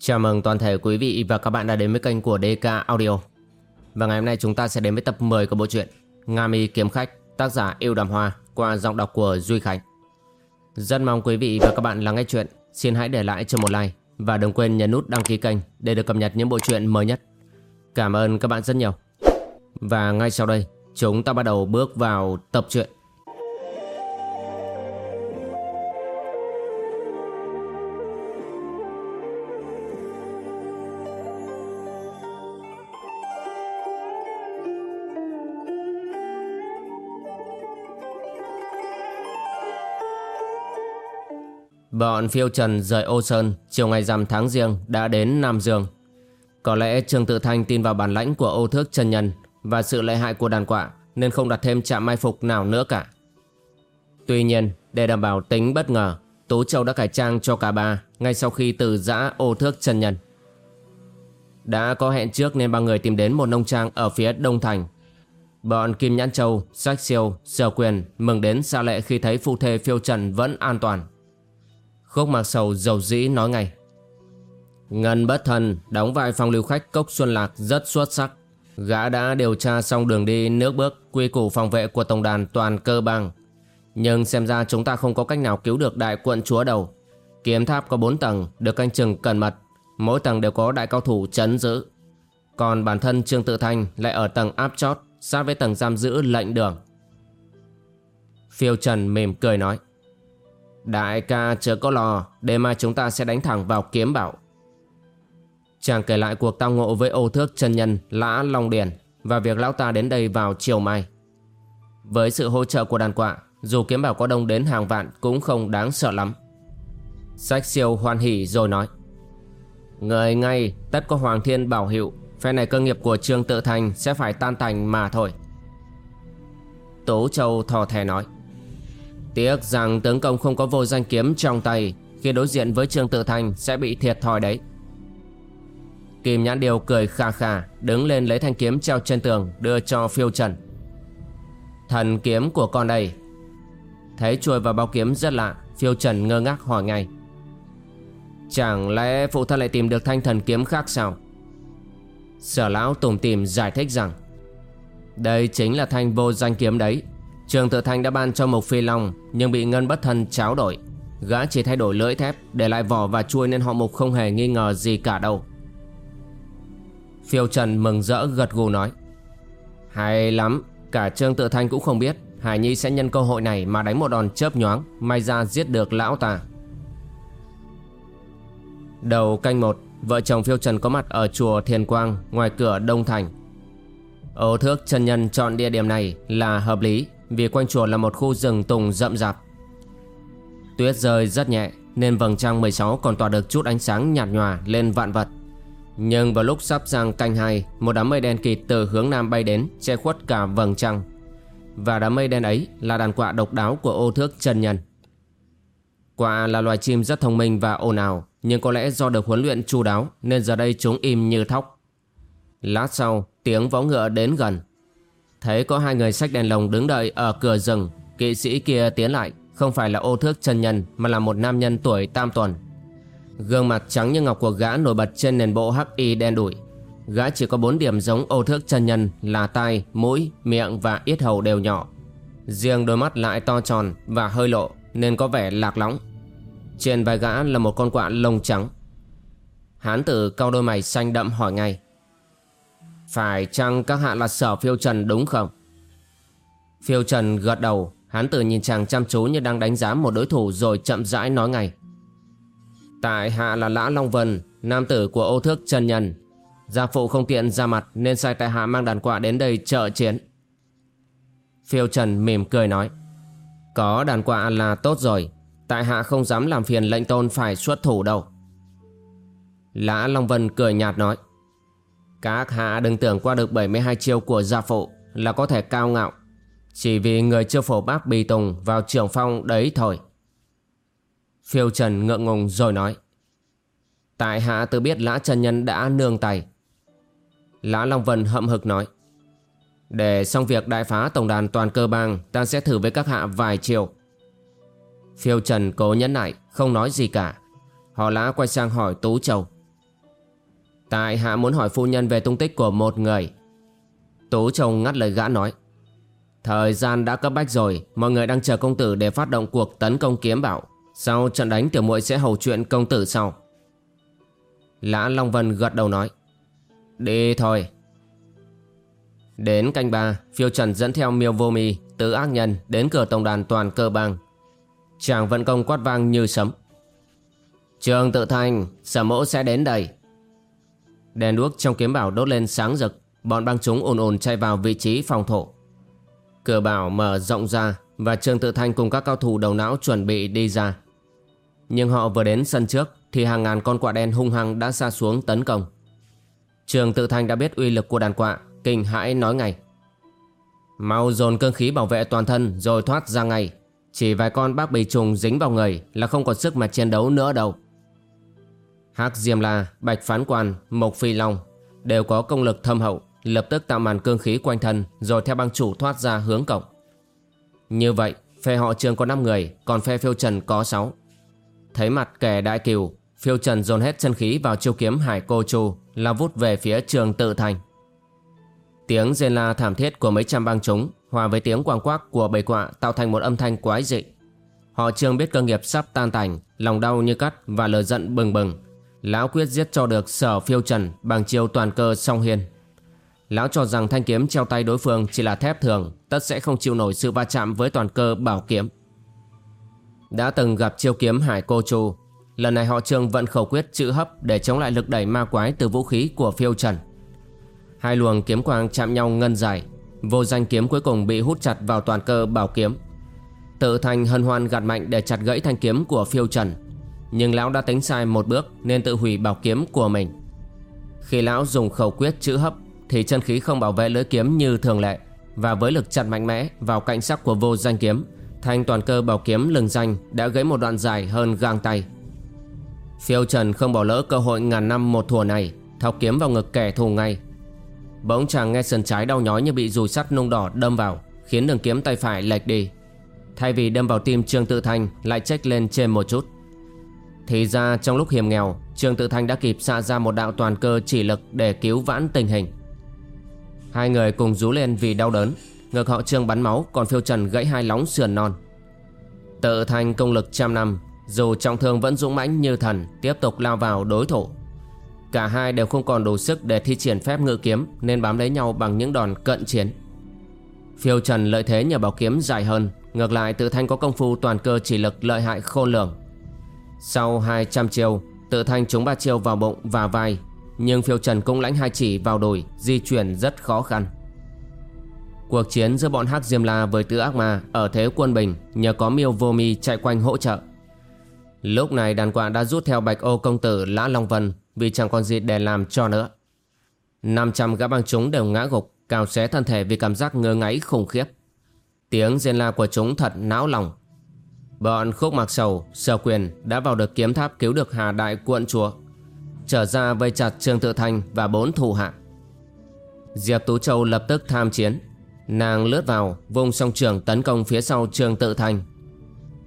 Chào mừng toàn thể quý vị và các bạn đã đến với kênh của DK Audio. Và ngày hôm nay chúng ta sẽ đến với tập 10 của bộ truyện Nga Mi Kiếm Khách, tác giả Yêu Đàm Hoa qua giọng đọc của Duy Khánh. Rất mong quý vị và các bạn lắng nghe chuyện, xin hãy để lại cho một like và đừng quên nhấn nút đăng ký kênh để được cập nhật những bộ truyện mới nhất. Cảm ơn các bạn rất nhiều. Và ngay sau đây, chúng ta bắt đầu bước vào tập truyện. Bọn phiêu trần rời ô sơn chiều ngày rằm tháng riêng đã đến Nam Dương. Có lẽ Trương Tự Thanh tin vào bản lãnh của ô thước chân nhân và sự lợi hại của đàn quạ nên không đặt thêm trạm mai phục nào nữa cả. Tuy nhiên, để đảm bảo tính bất ngờ, Tố Châu đã cải trang cho cả ba ngay sau khi từ giã ô thước chân nhân. Đã có hẹn trước nên ba người tìm đến một nông trang ở phía Đông Thành. Bọn Kim Nhãn Châu, Sách Siêu, Sở Quyền mừng đến xa lệ khi thấy phu thê phiêu trần vẫn an toàn. Khúc mạc sầu dầu dĩ nói ngay. Ngân bất thần đóng vai phong lưu khách Cốc Xuân Lạc rất xuất sắc. Gã đã điều tra xong đường đi, nước bước, quy củ phòng vệ của tổng đàn toàn cơ bang. Nhưng xem ra chúng ta không có cách nào cứu được đại quận chúa đầu. Kiếm tháp có 4 tầng, được canh chừng cẩn mật. Mỗi tầng đều có đại cao thủ chấn giữ. Còn bản thân Trương Tự Thanh lại ở tầng áp chót, Sát với tầng giam giữ lệnh đường. Phiêu Trần mềm cười nói. Đại ca chưa có lo, Đêm mai chúng ta sẽ đánh thẳng vào kiếm bảo. Chàng kể lại cuộc tao ngộ với ô thước chân nhân Lã Long Điền Và việc lão ta đến đây vào chiều mai. Với sự hỗ trợ của đàn quạ Dù kiếm bảo có đông đến hàng vạn Cũng không đáng sợ lắm. Sách siêu hoan hỉ rồi nói Người ngay tất có Hoàng Thiên bảo hiệu Phe này cơ nghiệp của Trương Tự Thành Sẽ phải tan thành mà thôi. Tố Châu thò thè nói Tiếc rằng tướng công không có vô danh kiếm trong tay. Khi đối diện với Trương Tự Thành sẽ bị thiệt thòi đấy. Kim Nhãn Điều cười khà khà Đứng lên lấy thanh kiếm treo trên tường, Đưa cho phiêu trần. Thần kiếm của con đây. Thấy chuôi vào bao kiếm rất lạ, Phiêu trần ngơ ngác hỏi ngay. Chẳng lẽ phụ thân lại tìm được thanh thần kiếm khác sao? Sở lão tùng tìm giải thích rằng, Đây chính là thanh vô danh kiếm đấy. Trường Tự Thanh đã ban cho Mộc Phi Long, Nhưng bị Ngân Bất Thân cháo đổi. Gã chỉ thay đổi lưỡi thép, Để lại vỏ và chuôi nên họ Mục không hề nghi ngờ gì cả đâu. Phiêu Trần mừng rỡ gật gù nói, Hay lắm, Cả Trương Tự Thanh cũng không biết, Hải Nhi sẽ nhân cơ hội này mà đánh một đòn chớp nhoáng, May ra giết được lão ta. Đầu canh một, Vợ chồng Phiêu Trần có mặt ở chùa Thiền Quang, Ngoài cửa Đông Thành. Ở thước chân nhân chọn địa điểm này là hợp lý vì quanh chùa là một khu rừng tùng rậm rạp. Tuyết rơi rất nhẹ nên vầng trăng 16 còn tỏa được chút ánh sáng nhạt nhòa lên vạn vật. Nhưng vào lúc sắp sang canh hai, một đám mây đen kịt từ hướng nam bay đến che khuất cả vầng trăng. Và đám mây đen ấy là đàn quạ độc đáo của ô thước chân nhân. Quạ là loài chim rất thông minh và ồn ào, nhưng có lẽ do được huấn luyện chu đáo nên giờ đây chúng im như thóc. Lát sau, tiếng vó ngựa đến gần. Thấy có hai người sách đèn lồng đứng đợi ở cửa rừng Kỵ sĩ kia tiến lại. Không phải là ô thước chân nhân Mà là một nam nhân tuổi tam tuần. Gương mặt trắng như ngọc của gã nổi bật trên nền bộ hắc y đen đủi. Gã chỉ có bốn điểm giống ô thước chân nhân Là tai, mũi, miệng và yết hầu đều nhỏ. Riêng đôi mắt lại to tròn và hơi lộ Nên có vẻ lạc lõng. Trên vai gã là một con quạ lông trắng. Hán tử cao đôi mày xanh đậm hỏi ngay phải chăng các hạ là sở phiêu trần đúng không? Phiêu trần gật đầu, Hán tử nhìn chàng chăm chú như đang đánh giá một đối thủ rồi chậm rãi nói ngay. Tại hạ là Lã Long Vân, Nam tử của ô thước trần nhân. Gia phụ không tiện ra mặt Nên sai tại hạ mang đàn quạ đến đây trợ chiến. Phiêu trần mỉm cười nói, Có đàn quạ là tốt rồi, Tại hạ không dám làm phiền lệnh tôn phải xuất thủ đâu. Lã Long Vân cười nhạt nói các hạ đừng tưởng qua được 72 chiêu của gia phụ là có thể cao ngạo. Chỉ vì người chưa phổ bác bì tùng vào trường phong đấy thôi. Phiêu Trần ngượng ngùng rồi nói. Tại hạ tự biết Lã Trần Nhân đã nương tay. Lã Long Vân hậm hực nói. Để xong việc đại phá tổng đàn toàn cơ bang, ta sẽ thử với các hạ vài chiều. Phiêu Trần cố nhẫn nại, không nói gì cả. Họ Lã quay sang hỏi Tú Châu. Tại hạ muốn hỏi phu nhân về tung tích của một người. Tú chồng ngắt lời gã nói, Thời gian đã cấp bách rồi, Mọi người đang chờ công tử để phát động cuộc tấn công kiếm bảo. Sau trận đánh, tiểu muội sẽ hầu chuyện công tử sau. Lã Long Vân gật đầu nói, Đi thôi. Đến canh ba, Phiêu Trần dẫn theo miêu vô mi, Tứ ác nhân đến cửa tổng đàn toàn cơ bang. Chàng vận công quát vang như sấm. Trường tự thành, Sở mẫu sẽ đến đây. Đèn đuốc trong kiếm bảo đốt lên sáng rực. Bọn băng chúng ồn ồn chạy vào vị trí phòng thổ. Cửa bảo mở rộng ra Và trường tự thanh cùng các cao thủ đầu não chuẩn bị đi ra. Nhưng họ vừa đến sân trước Thì hàng ngàn con quạ đen hung hăng đã xa xuống tấn công. Trường tự thanh đã biết uy lực của đàn quạ, Kinh hãi nói ngay. Mau dồn cương khí bảo vệ toàn thân Rồi thoát ra ngay. Chỉ vài con bác bì trùng dính vào người Là không còn sức mà chiến đấu nữa đâu. Hắc Diêm La, Bạch Phán Quan, Mộc Phi Long Đều có công lực thâm hậu Lập tức tạo màn cương khí quanh thân Rồi theo băng chủ thoát ra hướng cổng. Như vậy Phe họ trường có 5 người Còn phe phiêu trần có 6 Thấy mặt kẻ đại kiều Phiêu trần dồn hết chân khí vào chiêu kiếm hải cô chu lao vút về phía trường tự thành. Tiếng rên la thảm thiết của mấy trăm băng chúng Hòa với tiếng quang quác của bầy quạ Tạo thành một âm thanh quái dị. Họ trương biết cơ nghiệp sắp tan tành Lòng đau như cắt và lời giận bừng bừng. Lão quyết giết cho được sở phiêu trần Bằng chiêu toàn cơ song hiên Lão cho rằng thanh kiếm treo tay đối phương chỉ là thép thường, tất sẽ không chịu nổi sự va chạm với toàn cơ bảo kiếm. Đã từng gặp chiêu kiếm Hải Cô Chu, lần này họ trương vận khẩu quyết chữ hấp để chống lại lực đẩy ma quái từ vũ khí của phiêu trần. Hai luồng kiếm quang chạm nhau ngân dài, vô danh kiếm cuối cùng bị hút chặt vào toàn cơ bảo kiếm. Tự thành hân hoan gạt mạnh để chặt gãy thanh kiếm của phiêu trần, nhưng lão đã tính sai một bước nên tự hủy bảo kiếm của mình. Khi lão dùng khẩu quyết chữ hấp, thì chân khí không bảo vệ lưỡi kiếm như thường lệ. Và với lực chặt mạnh mẽ vào cạnh sắc của vô danh kiếm, thanh toàn cơ bảo kiếm lừng danh đã gãy một đoạn dài hơn gang tay. Phiêu trần không bỏ lỡ cơ hội ngàn năm một thùa này, thọc kiếm vào ngực kẻ thù ngay. Bỗng chàng nghe sườn trái đau nhói như bị dùi sắt nung đỏ đâm vào, khiến đường kiếm tay phải lệch đi. Thay vì đâm vào tim trương tự thanh lại trách lên trên một chút thì ra trong lúc hiểm nghèo, trương tự thanh đã kịp xạ ra một đạo toàn cơ chỉ lực để cứu vãn tình hình. Hai người cùng rú lên vì đau đớn Ngực họ trương bắn máu, Còn phiêu trần gãy hai lóng sườn non. Tự thành công lực trăm năm, Dù trọng thương vẫn dũng mãnh như thần, Tiếp tục lao vào đối thủ. Cả hai đều không còn đủ sức để thi triển phép ngự kiếm, Nên bám lấy nhau bằng những đòn cận chiến. Phiêu trần lợi thế nhờ bảo kiếm dài hơn, Ngược lại tự thanh có công phu toàn cơ chỉ lực lợi hại khôn lường. Sau 200 chiêu Tự thanh trúng ba chiêu vào bụng và vai. Nhưng phiêu trần cũng lãnh hai chỉ vào đùi, Di chuyển rất khó khăn. Cuộc chiến giữa bọn Hắc Diêm La với tứ ác ma Ở thế quân bình Nhờ có miêu vô mi chạy quanh hỗ trợ. Lúc này đàn quạ đã rút theo bạch ô công tử Lã Long Vân Vì chẳng còn gì để làm cho nữa. 500 gã băng chúng đều ngã gục Cào xé thân thể vì cảm giác ngơ ngáy khủng khiếp. Tiếng rên la của chúng thật não lòng. Bọn khúc mặc sầu, sở quyền đã vào được kiếm tháp cứu được Hà Đại quận chúa trở ra vây chặt Trương Tự Thanh và bốn thủ hạ. Diệp Tú Châu lập tức tham chiến. Nàng lướt vào, vùng song trường tấn công phía sau Trương Tự Thanh.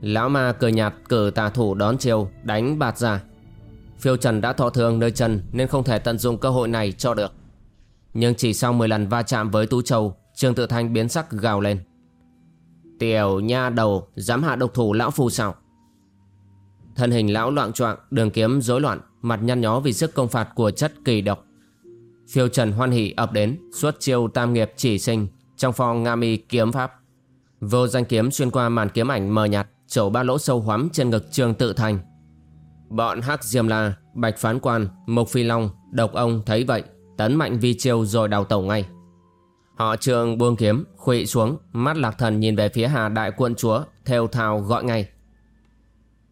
Lão ma cười nhạt cử tà thủ đón chiêu, đánh bạt ra. Phiêu Trần đã thọ thương nơi chân nên không thể tận dụng cơ hội này cho được. Nhưng chỉ sau 10 lần va chạm với Tú Châu, Trương Tự Thanh biến sắc gào lên. Tiểu nha đầu, dám hạ độc thủ lão phu sao? Thân hình lão loạn choạng, đường kiếm rối loạn, mặt nhăn nhó vì sức công phạt của chất kỳ độc. Phiêu Trần hoan hỷ ập đến, xuất chiêu tam nghiệp chỉ sinh trong pho nga mi kiếm pháp. Vô danh kiếm xuyên qua màn kiếm ảnh mờ nhạt, chổ ba lỗ sâu hoắm trên ngực Trương Tự Thành. Bọn Hắc Diêm La, Bạch Phán Quan, Mộc Phi Long, Độc Ông thấy vậy, tấn mạnh vi chiêu rồi đào tẩu ngay. Họ trường buông kiếm, khuỵu xuống, mắt lạc thần nhìn về phía Hà Đại Quân Chúa, theo thào gọi ngay.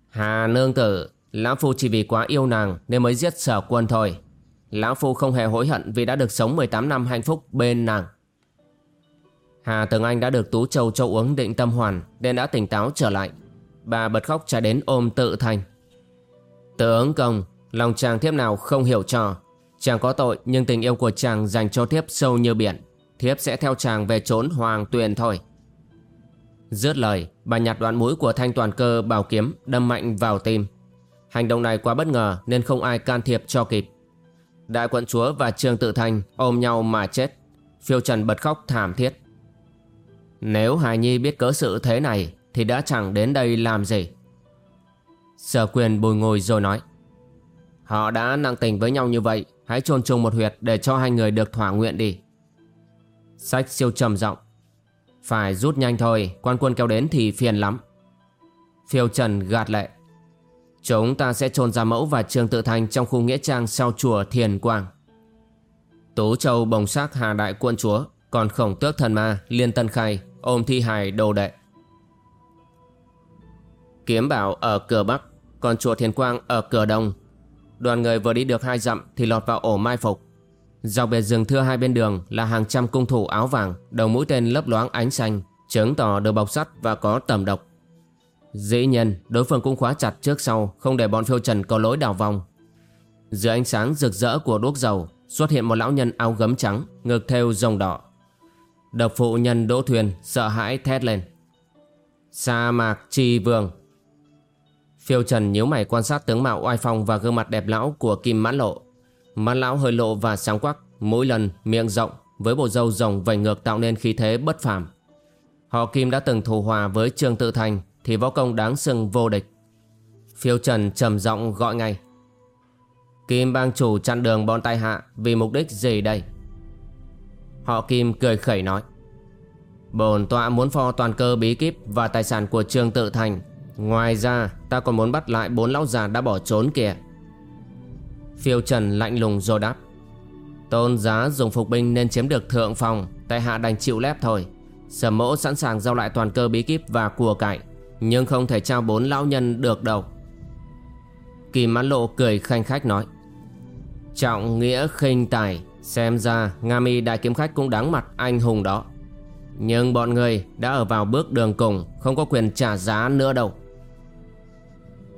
Hà Nương Tử, Lão Phu chỉ vì quá yêu nàng nên mới giết sở quân thôi. Lão Phu không hề hối hận vì đã được sống 18 năm hạnh phúc bên nàng. Hà Tường Anh đã được Tú Châu châu uống định tâm hoàn nên đã tỉnh táo trở lại. Bà bật khóc chạy đến ôm tự thành. Tướng công, lòng chàng thiếp nào không hiểu cho. Chàng có tội nhưng tình yêu của chàng dành cho thiếp sâu như biển. Thiếp sẽ theo chàng về trốn hoàng tuyền thôi. Dứt lời, bà nhặt đoạn mũi của thanh toàn cơ bảo kiếm đâm mạnh vào tim. Hành động này quá bất ngờ nên không ai can thiệp cho kịp. Đại quận chúa và Trương Tự Thanh ôm nhau mà chết. Phiêu Trần bật khóc thảm thiết. Nếu Hải Nhi biết cớ sự thế này thì đã chẳng đến đây làm gì. Sở quyền bùi ngồi rồi nói. Họ đã nặng tình với nhau như vậy, hãy chôn chung một huyệt để cho hai người được thỏa nguyện đi. Sách siêu trầm giọng. Phải rút nhanh thôi, quan quân kéo đến thì phiền lắm. Phiêu Trần gạt lệ. Chúng ta sẽ trôn ra mẫu và trường tự thành trong khu nghĩa trang sau chùa Thiền Quang. Tố Châu bồng xác Hà Đại quân chúa, còn khổng tước thần ma Liên Tân Khai ôm thi hài đồ đệ. Kiếm bảo ở cửa Bắc, còn chùa Thiền Quang ở cửa Đông. Đoàn người vừa đi được hai dặm thì lọt vào ổ mai phục. Dọc biệt rừng thưa hai bên đường là hàng trăm cung thủ áo vàng, đầu mũi tên lấp loáng ánh xanh, chứng tỏ được bọc sắt và có tầm độc. Dĩ nhiên, đối phương cũng khóa chặt trước sau, không để bọn phiêu trần có lối đảo vòng. Dưới ánh sáng rực rỡ của đuốc dầu, xuất hiện một lão nhân áo gấm trắng, ngực thêu rồng đỏ. Độc phụ nhân đỗ thuyền sợ hãi thét lên. Sa mạc chi vương. Phiêu trần nhíu mày quan sát tướng mạo oai phong và gương mặt đẹp lão của Kim Mãn Lộ. Mắt lão hơi lộ và sáng quắc, mỗi lần miệng rộng với bộ râu rồng vành ngược tạo nên khí thế bất phàm. Họ Kim đã từng thù hòa với Trương Tự Thành thì võ công đáng sừng vô địch. Phiêu Trần trầm giọng gọi ngay. Kim bang chủ chặn đường bọn tai hạ vì mục đích gì đây? Họ Kim cười khẩy nói. Bồn tọa muốn pho toàn cơ bí kíp và tài sản của Trương Tự Thành. Ngoài ra ta còn muốn bắt lại bốn lão già đã bỏ trốn kìa. Phiêu Trần lạnh lùng rồi đáp. Tôn giá dùng phục binh nên chiếm được thượng phòng, tại hạ đành chịu lép thôi. Sở mẫu sẵn sàng giao lại toàn cơ bí kíp và của cải nhưng không thể trao bốn lão nhân được đâu Kỳ mãn lộ cười khanh khách nói Trọng nghĩa khinh tài Xem ra Nga mi đại kiếm khách cũng đáng mặt anh hùng đó Nhưng bọn người đã ở vào bước đường cùng Không có quyền trả giá nữa đâu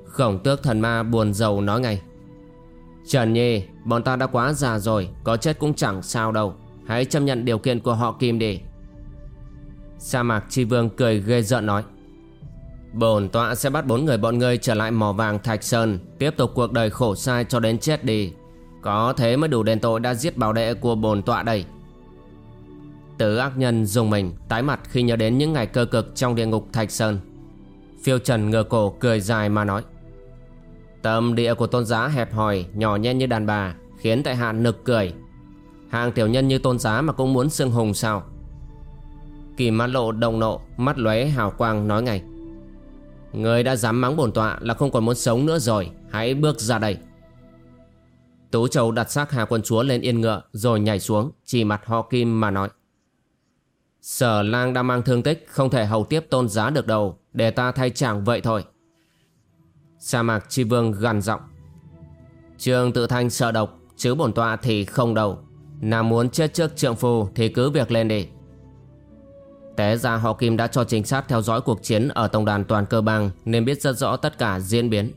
Khổng tước thần ma buồn giàu nói ngay Trần Nhi, Bọn ta đã quá già rồi, Có chết cũng chẳng sao đâu. Hãy chấp nhận điều kiện của họ, Kim đi. Sa mạc Chi Vương cười ghê giận nói. Bổn tọa sẽ bắt bốn người bọn ngươi trở lại mỏ vàng Thạch Sơn, Tiếp tục cuộc đời khổ sai cho đến chết đi. Có thế mới đủ đền tội đã giết bảo đệ của bổn tọa đây. Tứ ác nhân dùng mình, tái mặt khi nhớ đến những ngày cơ cực trong địa ngục Thạch Sơn. Phiêu Trần ngửa cổ, cười dài mà nói. Tâm địa của tôn giá hẹp hòi, nhỏ nhen như đàn bà, Khiến tại hạ nực cười. Hàng tiểu nhân như tôn giá mà cũng muốn xương hùng sao? Kỳ mãn lộ đồng nộ, Mắt lóe hào quang nói ngay. Người đã dám mắng bổn tọa là không còn muốn sống nữa rồi, Hãy bước ra đây. Tú Châu đặt xác Hà quân chúa lên yên ngựa, Rồi nhảy xuống, Chỉ mặt họ kim mà nói. Sở lang đang mang thương tích, Không thể hầu tiếp tôn giá được đâu, Để ta thay chàng vậy thôi. Sa mạc chi vương gằn giọng Trường tự thanh sợ độc Chứ bổn tọa thì không đâu Nào muốn chết trước trượng phu Thì cứ việc lên đi Té ra họ Kim đã cho trinh sát theo dõi cuộc chiến ở tổng đàn toàn cơ bang nên biết rất rõ tất cả diễn biến.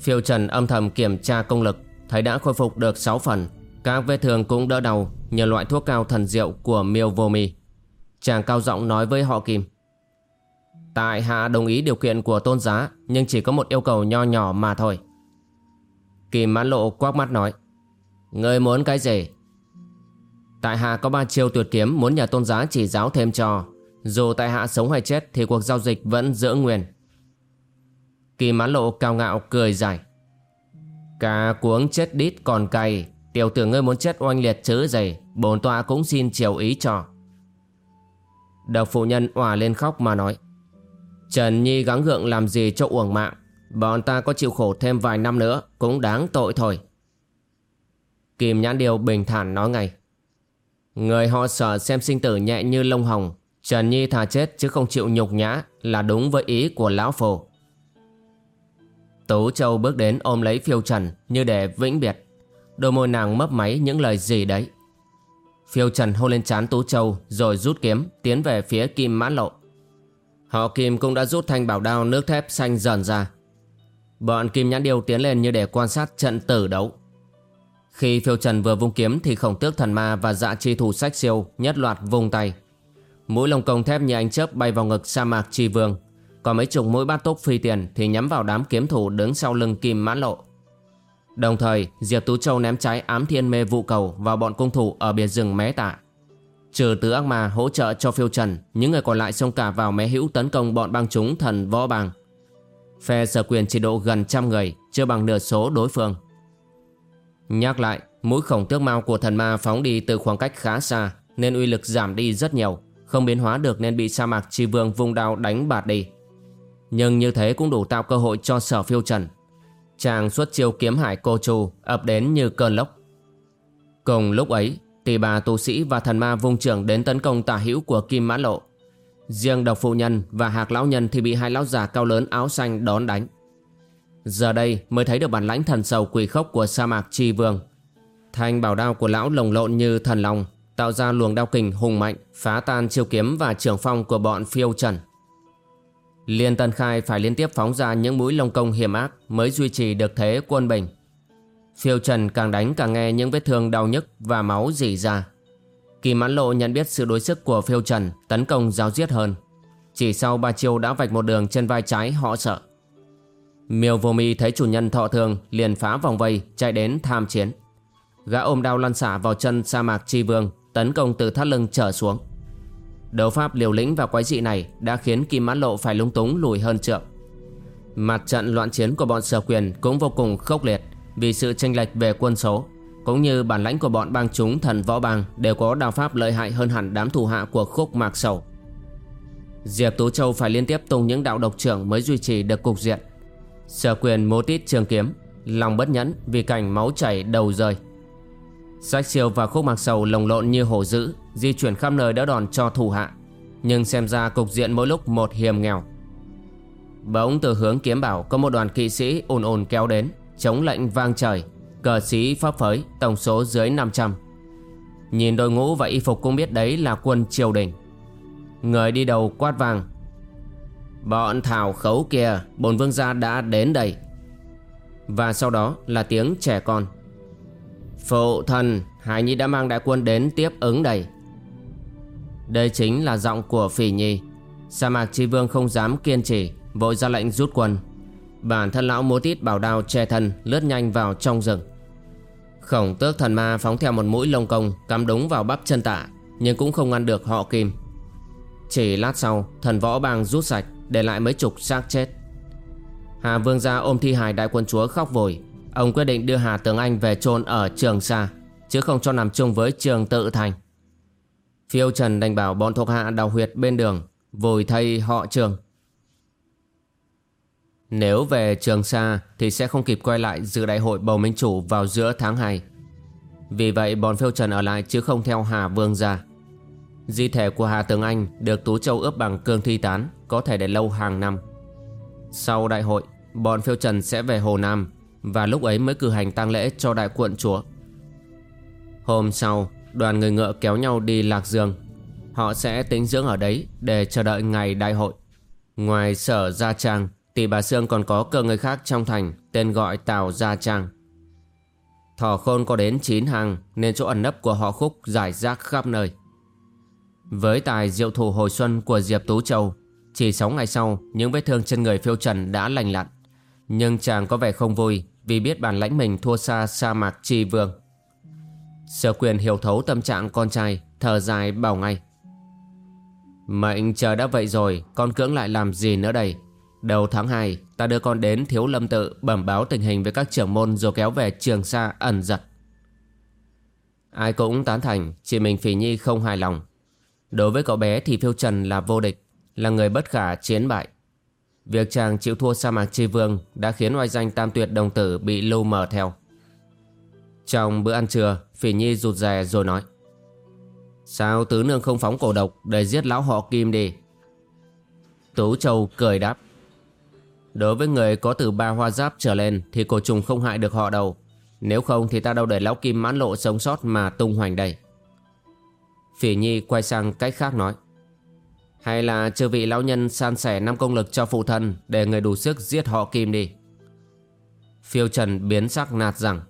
Phiêu Trần âm thầm kiểm tra công lực, thấy đã khôi phục được 6 phần. Các vết thương cũng đỡ đau nhờ loại thuốc cao thần diệu của Miêu Vô Mi. Chàng cao giọng nói với họ Kim. Tại hạ đồng ý điều kiện của tôn giá nhưng chỉ có một yêu cầu nho nhỏ mà thôi. Kim mãn lộ quắc mắt nói. Người muốn cái gì? Tại hạ có ba chiêu tuyệt kiếm muốn nhờ tôn giá chỉ giáo thêm cho. Dù tại hạ sống hay chết thì cuộc giao dịch vẫn giữ nguyên. Kỳ mãn lộ cao ngạo cười dài. Cả cuống chết đít còn cay, tiểu tử ngươi muốn chết oanh liệt chứ gì, bổn tọa cũng xin chiều ý cho. Độc phụ nhân òa lên khóc mà nói. Trần Nhi gắng gượng làm gì cho uổng mạng, bọn ta có chịu khổ thêm vài năm nữa cũng đáng tội thôi. Kim Nhãn Điều bình thản nói ngay. Người họ sợ xem sinh tử nhẹ như lông hồng Trần Nhi thà chết chứ không chịu nhục nhã Là đúng với ý của Lão Phổ Tú Châu bước đến ôm lấy phiêu trần Như để vĩnh biệt. Đôi môi nàng mấp máy những lời gì đấy. Phiêu trần hôn lên trán Tú Châu Rồi rút kiếm tiến về phía Kim Mãn Lộ. Họ Kim cũng đã rút thanh bảo đao nước thép xanh dần ra Bọn Kim Nhãn Điêu tiến lên như để quan sát trận tử đấu khi phiêu trần vừa vung kiếm thì khổng tước thần ma và dạ chi thủ sách siêu nhất loạt vung tay. Mũi lồng công thép như ánh chớp bay vào ngực sa mạc chi vương. Còn mấy chục mũi bát tốc phi tiền thì nhắm vào đám kiếm thủ đứng sau lưng kim mãn lộ. Đồng thời, Diệp Tú Châu ném trái ám thiên mê vụ cầu vào bọn cung thủ ở biệt rừng mé tạ. Trừ tứ ác ma hỗ trợ cho phiêu trần, những người còn lại xông cả vào mé hữu tấn công bọn băng chúng thần võ bàng Phe sở quyền chỉ độ gần trăm người, chưa bằng nửa số đối phương. Nhắc lại, mũi khổng tước mao của thần ma phóng đi từ khoảng cách khá xa, nên uy lực giảm đi rất nhiều, không biến hóa được nên bị sa mạc chi vương vung đao đánh bạt đi. Nhưng như thế cũng đủ tạo cơ hội cho sở phiêu trần. Chàng xuất chiêu kiếm hải cô chu ập đến như cơn lốc. Cùng lúc ấy, tỷ bà tu sĩ và thần ma vung trưởng đến tấn công tả hữu của Kim Mã Lộ. Riêng độc phụ nhân và hạc lão nhân thì bị hai lão già cao lớn áo xanh đón đánh. Giờ đây mới thấy được bản lãnh thần sầu quỷ khốc của sa mạc Tri vương. Thanh bảo đao của lão lồng lộn như thần lòng, tạo ra luồng đao kình hùng mạnh, phá tan chiêu kiếm và trường phong của bọn phiêu trần. Liên Tân Khai phải liên tiếp phóng ra những mũi lông công hiểm ác mới duy trì được thế quân bình. Phiêu Trần càng đánh càng nghe những vết thương đau nhức và máu rỉ ra. Kỳ mãn lộ nhận biết sự đối sức của Phiêu Trần, tấn công giáo giết hơn. Chỉ sau ba chiêu đã vạch một đường trên vai trái, họ sợ. Miêu vô mi thấy chủ nhân thọ thường, liền phá vòng vây, chạy đến tham chiến. Gã ôm đao lăn xả vào chân sa mạc chi vương, tấn công từ thắt lưng trở xuống. Đấu pháp liều lĩnh và quái dị này đã khiến Kim Mãn Lộ phải lung túng lùi hơn trượng. Mặt trận loạn chiến của bọn sở quyền cũng vô cùng khốc liệt vì sự tranh lệch về quân số, cũng như bản lãnh của bọn bang chúng thần võ bang đều có đao pháp lợi hại hơn hẳn đám thủ hạ của khúc mạc sầu. Diệp Tú Châu phải liên tiếp tung những đạo độc trưởng mới duy trì được cục diện. Sở quyền mô tít trường kiếm, lòng bất nhẫn vì cảnh máu chảy đầu rơi. Sách siêu và khúc mạc sầu lồng lộn như hổ dữ Di chuyển khắp nơi đỡ đòn cho thủ hạ Nhưng xem ra cục diện mỗi lúc một hiểm nghèo Bỗng từ hướng kiếm bảo Có một đoàn kỵ sĩ ồn ồn kéo đến Chống lệnh vang trời, Cờ sĩ pháp phới Tổng số dưới 500 Nhìn đội ngũ và y phục cũng biết đấy là quân triều đình. Người đi đầu quát vang Bọn thảo khấu kia, Bồn vương gia đã đến đây. Và sau đó là tiếng trẻ con, Phụ thần Hải Nhi đã mang đại quân đến tiếp ứng đây. Đây chính là giọng của Phỉ Nhi Sa mạc tri vương không dám kiên trì, Vội ra lệnh rút quân. Bản thân lão múa tít bảo đao che thân, Lướt nhanh vào trong rừng. Khổng tước thần ma phóng theo một mũi lông công Cắm đúng vào bắp chân tạ, Nhưng cũng không ngăn được họ kim. Chỉ lát sau, Thần võ bang rút sạch, Để lại mấy chục xác chết. Hà vương gia ôm thi hài đại quân chúa khóc vội. Ông quyết định đưa Hà Tường Anh về chôn ở Trường Sa, Chứ không cho nằm chung với Trường Tự Thành. Phiêu Trần đành bảo bọn thuộc hạ đào huyệt bên đường Vùi thay họ Trường. Nếu về Trường Sa Thì sẽ không kịp quay lại dự đại hội bầu minh chủ vào giữa tháng 2 Vì vậy, bọn Phiêu Trần ở lại chứ không theo Hà Vương ra. Di thể của Hà Tường Anh được Tú Châu ướp bằng cương thi tán, Có thể để lâu hàng năm. Sau đại hội, Bọn Phiêu Trần sẽ về Hồ Nam và lúc ấy mới cử hành tang lễ cho đại quận chúa. Hôm sau, Đoàn người ngựa kéo nhau đi Lạc Dương. Họ sẽ tính dưỡng ở đấy Để chờ đợi ngày đại hội. Ngoài sở Gia Trang Tỷ bà Sương còn có cơ người khác trong thành Tên gọi Tào Gia Trang Thỏ khôn có đến 9 hàng Nên chỗ ẩn nấp của họ khúc giải rác khắp nơi Với tài diệu thủ hồi xuân của Diệp Tú Châu Chỉ 6 ngày sau Những vết thương trên người phiêu trần đã lành lặn Nhưng chàng có vẻ không vui vì biết bản lãnh mình thua xa sa mạc tri vương. Sở quyền hiểu thấu tâm trạng con trai, thở dài bảo ngay. Mệnh chờ đã vậy rồi, con cưỡng lại làm gì nữa đây? Đầu tháng 2, ta đưa con đến thiếu lâm tự bẩm báo tình hình với các trưởng môn rồi kéo về trường sa ẩn giật. Ai cũng tán thành, chỉ mình Phỉ Nhi không hài lòng. Đối với cậu bé thì Phiêu Trần là vô địch, là người bất khả chiến bại. Việc chàng chịu thua sa mạc chi vương đã khiến oai danh tam tuyệt đồng tử bị lưu mờ theo. Trong bữa ăn trưa, Phỉ Nhi rụt rè rồi nói. Sao tứ nương không phóng cổ độc để giết lão họ kim đi? Tú Châu cười đáp. Đối với người có từ ba hoa giáp trở lên thì cổ trùng không hại được họ đâu. Nếu không thì ta đâu để lão kim mãn lộ sống sót mà tung hoành đây. Phỉ Nhi quay sang cách khác nói. Hay là chư vị lão nhân san sẻ năm công lực cho phụ thân Để người đủ sức giết họ Kim đi Phiêu Trần biến sắc nạt rằng